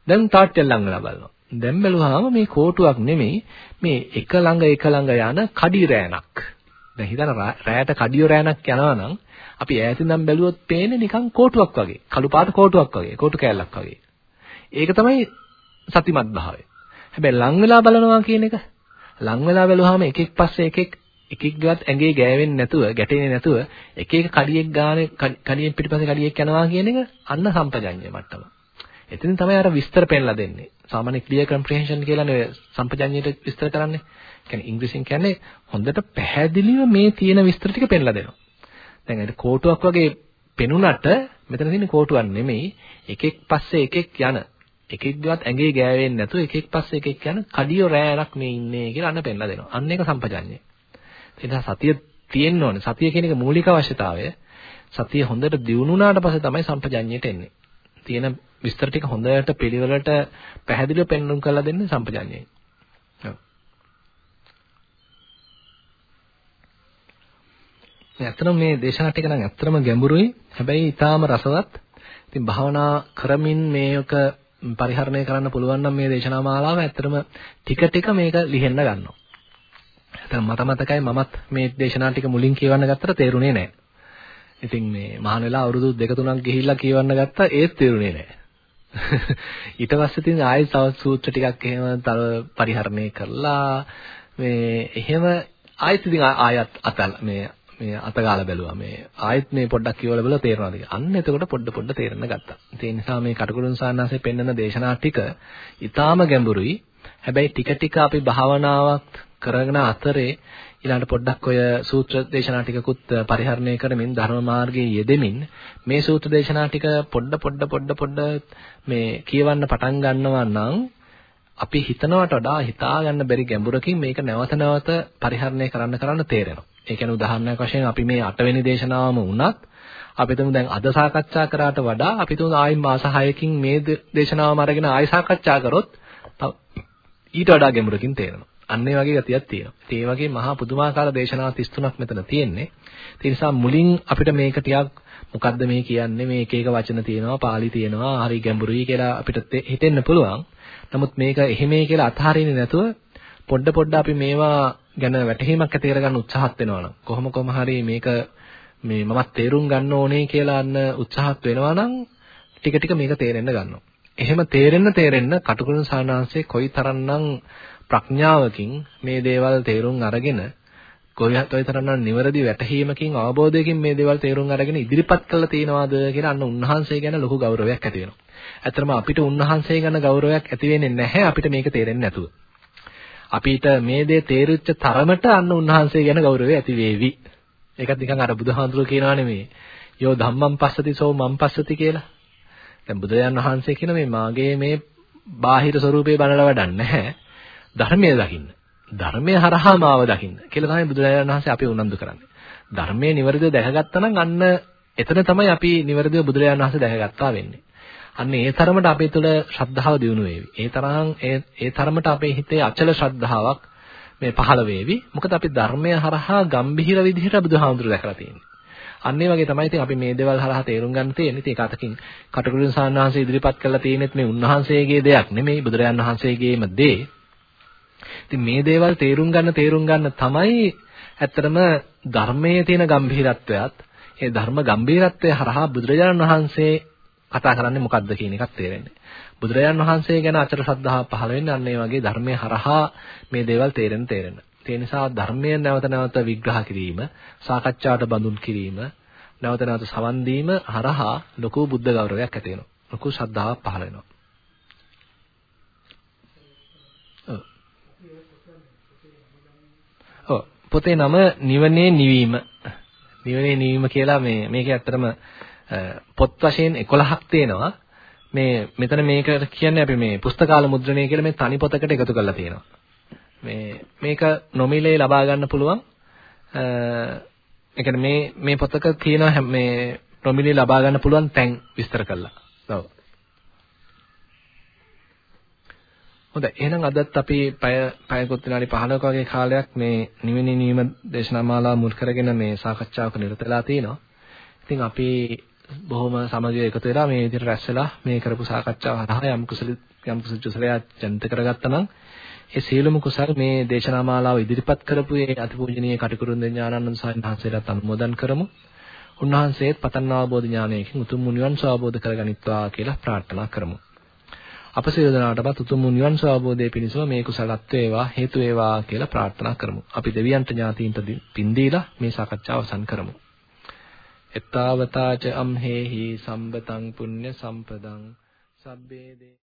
දැන් තාට්ටෙල් ලං වෙලා බලනවා. දැන් බැලුවාම මේ කෝටුවක් නෙමෙයි මේ එක ළඟ එක ළඟ යන කඩි රෑනක්. දැන් හිතන්න රෑට කඩිය රෑනක් යනවා නම් අපි ඈතින්නම් බැලුවොත් පේන්නේ නිකන් කෝටුවක් වගේ. කළු පාට කෝටුවක් වගේ. කෝටු කෑල්ලක් වගේ. ඒක තමයි සතිමත් භාවය. හැබැයි ලං වෙලා බලනවා කියන එක ලං වෙලා බැලුවාම එකෙක් පස්සේ එකෙක් එකෙක්වත් ඇඟේ ගෑවෙන්නේ නැතුව ගැටෙන්නේ නැතුව එක එක කඩියෙක් ගානේ කඩියෙන් පිටිපස්සේ කඩියෙක් යනවා කියන එක අන්න සම්පජඤ්ඤය මට්ටම. එතනින් තමයි අර විස්තර පෙන්නලා දෙන්නේ. සාමාන්‍ය ක්ලියර් කම්ප්‍රිහෙන්ෂන් කියලානේ සම්පජඤ්ඤයට විස්තර කරන්නේ. කියන්නේ ඉංග්‍රීසියෙන් කියන්නේ හොඳට පැහැදිලිව මේ තියෙන විස්තර ටික පෙන්නලා දෙනවා. දැන් ඒක කෝටුවක් වගේ පෙනුනට මෙතන තියෙන්නේ කෝටුවක් නෙමෙයි එකෙක් පස්සේ එකෙක් යන එකෙක්වත් ඇඟේ ගෑවෙන්නේ නැතුව එකෙක් පස්සේ එකෙක් යන කඩියෝ රෑනක් මේ ඉන්නේ කියලා අන්න පෙන්නලා දෙනවා. අන්න ඒක සම්පජඤ්ඤය. ඒ නිසා සතිය තියෙන්න ඕනේ. සතිය කියන එක මූලික අවශ්‍යතාවය. සතිය හොඳට දියුණුනාට පස්සේ තමයි සම්පජඤ්ඤයට එන්නේ. තියෙන විස්තර ටික හොඳට පිළිවෙලට පැහැදිලිව පෙන්වන්න කරලා දෙන්නේ සම්පජඤ්ඤයෙන්. ඇත්තටම මේ දේශනා ටික නම් ඇත්තටම ගැඹුරුයි. හැබැයි ඊටාම රසවත්. ඉතින් භාවනා කරමින් මේක පරිහරණය කරන්න පුළුවන් නම් මේ දේශනා මාලාව ඇත්තටම ටික ටික මේක ලිහෙන්න ගන්නවා. ඇත්තටම මට මතකයි මමත් මේ දේශනා ටික මුලින් කියවන්න ගත්තට තේරුනේ නැහැ. ඉතින් මේ මහාන වෙලා අවුරුදු දෙක තුනක් ගිහිල්ලා කියවන්න ගත්තා ඒත් තේරුනේ නැහැ. [LAUGHS] ඊට පස්සේ ඉතින් ආයෙත් තව සූත්‍ර ටිකක් එහෙම තව පරිහරණය කරලා මේ එහෙම ආයෙත් ඉතින් ආයත් අතල් මේ මේ අතගාලා බැලුවා මේ ආයෙත් මේ පොඩ්ඩක් කියවලා බලලා තේරෙනවද කියලා. අන්න එතකොට පොඩ පොඩ තේරෙන්න ගත්තා. ඒ නිසා මේ කටුකුරුන් සාන්නාසේ පෙන්වන දේශනා ටික ඊටාම ගැඹුරුයි. හැබැයි ටික ටික අපි භාවනාවක් කරගෙන අතරේ ඊළඟට පොඩ්ඩක් ඔය සූත්‍ර දේශනා ටිකකුත් පරිහරණය කරමින් ධර්ම මාර්ගයේ යෙදෙමින් මේ සූත්‍ර දේශනා ටික පොඩ පොඩ පොඩ පොඩ මේ කියවන්න පටන් ගන්නවා නම් අපි හිතනවට වඩා හිතා ගන්න බැරි ගැඹුරකින් මේක නැවත නැවත පරිහරණය කරන්න කරන්න තේරෙනවා. ඒ කියන්නේ උදාහරණයක් වශයෙන් අපි මේ 8 වෙනි දේශනාවම වුණත් අපි තුමු දැන් අද සාකච්ඡා කරාට වඩා අපි තුමු ආයි මාස 6කින් මේ දේශනාවම අරගෙන ආයි සාකච්ඡා කරොත් ඊට වඩා ගැඹුරකින් තේරෙනවා. අන්න ඒ වගේ ගතියක් තියෙනවා. ඒ වගේ මහා පුදුමාකාර දේශනා 33ක් මෙතන තියෙන්නේ. ඒ නිසා මුලින් අපිට මේක ටිකක් මොකද්ද මේ කියන්නේ මේ එක එක වචන තියෙනවා, පාළි තියෙනවා, හරි ගැඹුරුයි කියලා අපිට හිතෙන්න පුළුවන්. නමුත් මේක එහෙමයි කියලා අතහරින්නේ නැතුව පොඩ පොඩ අපි මේවා ගැන වැටහීමක් ඇති කරගන්න උත්සාහත් වෙනවා කොහොම කොහම හරි මේක මේ මමත් තේරුම් ගන්න ඕනේ කියලා අන්න උත්සාහත් වෙනවා නම් ටික ටික මේක තේරෙන්න ගන්නවා. එහෙම තේරෙන්න තේරෙන්න කටුකුරුන් සානාංශයේ කොයිතරම්නම් ප්‍රඥාවකින් මේ දේවල් තේරුම් අරගෙන කොයිතරම්නම් නිවැරදි වැටහීමකින් අවබෝධයකින් මේ දේවල් තේරුම් අරගෙන ඉදිරිපත් කළා තියනවාද කියලා අන්න උන්වහන්සේ ගැන ලොකු ගෞරවයක් ඇති වෙනවා. ඇත්තටම අපිට උන්වහන්සේ ගැන ගෞරවයක් ඇති වෙන්නේ නැහැ අපිට මේක තේරෙන්නේ නැතුව. අපිට මේ දේ තේරුච්ච තරමට අන්න උන්වහන්සේ ගැන ගෞරවය ඇති වේවි. ඒකත් නිකන් අර බුදුහාඳුර කියනවා නෙමෙයි. යෝ ධම්මං පස්සති සෝ මං පස්සති කියලා. දැන් බුදුරජාන් වහන්සේ කියන මේ මාගේ මේ බාහිර ස්වરૂපේ බලලා වැඩක් නැහැ. ධර්මය දකින්න. ධර්මය හරහා මාව දකින්න කියලා තමයි බුදුරජාණන් වහන්සේ අපි උනන්දු කරන්නේ. ධර්මයේ නිවැරදිව දැකගත්තා නම් අන්න එතන තමයි අපි නිවැරදිව බුදුරජාණන් වහන්සේ දැකගත්තා වෙන්නේ. අන්න ඒ තරමට අපේ තුළ ශ්‍රද්ධාව දියුණු වේවි. ඒ තරම් ඒ ඒ තරමට අපේ හිතේ අචල ශ්‍රද්ධාවක් මේ පහළ වේවි. මොකද අපි ධර්මය හරහා ගම්භීර විදිහට බුදුහාමුදුරු දැකලා තියෙන්නේ. අන්න ඒ වගේ තමයි ඉතින් අපි මේ දේවල් හරහා තේරුම් ගන්න තියෙන්නේ. ඉතින් ඒක අතකින් කටුකුරුන් සාන්වහන්සේ ඉදිරිපත් කළා තියෙනෙත් මේ උන්වහන්සේගේ දෙයක් නෙමෙයි බුදුරජාන් වහන්සේගේම දේ. ඉතින් මේ දේවල් තේරුම් ගන්න තේරුම් ගන්න තමයි ඇත්තටම ධර්මයේ තියෙන ගම්භීරත්වයත් ඒ ධර්ම ගම්භීරත්වය හරහා බුදුරජාණන් වහන්සේ කතා කරන්නේ මොකද්ද කියන එකක් තේරෙන්නේ. බුදුරජාන් වහන්සේ ගැන අචර ශ්‍රද්ධාව පහළ වෙන්නේ අන්න ඒ වගේ ධර්මයේ හරහා මේ දේවල් තේරෙන තේරෙන. ඒ නිසා ධර්මය නැවත නැවත විග්‍රහ කිරීම, සාකච්ඡාවට බඳුන් කිරීම, නැවත නැවත සවන් දීම හරහා ලොකු බුද්ධ ගෞරවයක් ඇති වෙනවා. ලොකු ශ්‍රද්ධාවක් පහළ වෙනවා. ඔව් පොතේ නම නිවනේ නිවීම. නිවනේ නිවීම කියලා මේ මේකේ ඇත්තටම පොත් වශයෙන් 11ක් තියෙනවා. මේ මෙතන මේකට කියන්නේ අපි මේ පුස්තකාල මුද්‍රණය කියලා මේ තනි පොතකට එකතු කරලා තියෙනවා. මේ මේක නොමිලේ ලබා ගන්න පුළුවන් ඒ කියන්නේ මේ මේ පොතක තියෙන මේ නොමිලේ ලබා ගන්න පුළුවන් තැන් විස්තර කරලා. ඔව්. හොඳයි. එහෙනම් අදත් අපි පැය පැයකොත් විනාඩි 15ක වගේ කාලයක් මේ නිවෙන නිවීම දේශනා මාලාව මුල් කරගෙන මේ සාකච්ඡාවක නිරත වෙලා තිනවා. ඉතින් අපි බොහොම සමගිය එකතු වෙලා මේ විදිහට රැස් වෙලා මේ කරපු සාකච්ඡාව හරහා යම් කුසල යම් කුසල ජොසලයක් ජනිත කරගත්තා නම් ඒ සියලුම කුසල් මේ දේශනා මාලාව ඉදිරිපත් කරපු ඒ අතිපූජනීය කටිකුරුන් දෙඥානන්ද සාරිණහන්සේලාට අනුමෝදන් කරමු. උන්වහන්සේත් පතන් අවබෝධ ඥානයකින් උතුම් නිවන් සුවබෝධ කරගනිත්වා කියලා ප්‍රාර්ථනා කරමු. අප සියලු දෙනාටමත් උතුම් නිවන් සාබෝධයේ පිණිසම මේ කුසලත්ව වේවා හේතු වේවා කියලා ප්‍රාර්ථනා කරමු. අපි දෙවියන්ට ඥාතීන්ට පින් දීලා මේ සාකච්ඡාව අවසන් කරමු. එත්තාවතාච අම්හෙහි සම්බතං පුඤ්ඤ සම්පදං සබ්බේ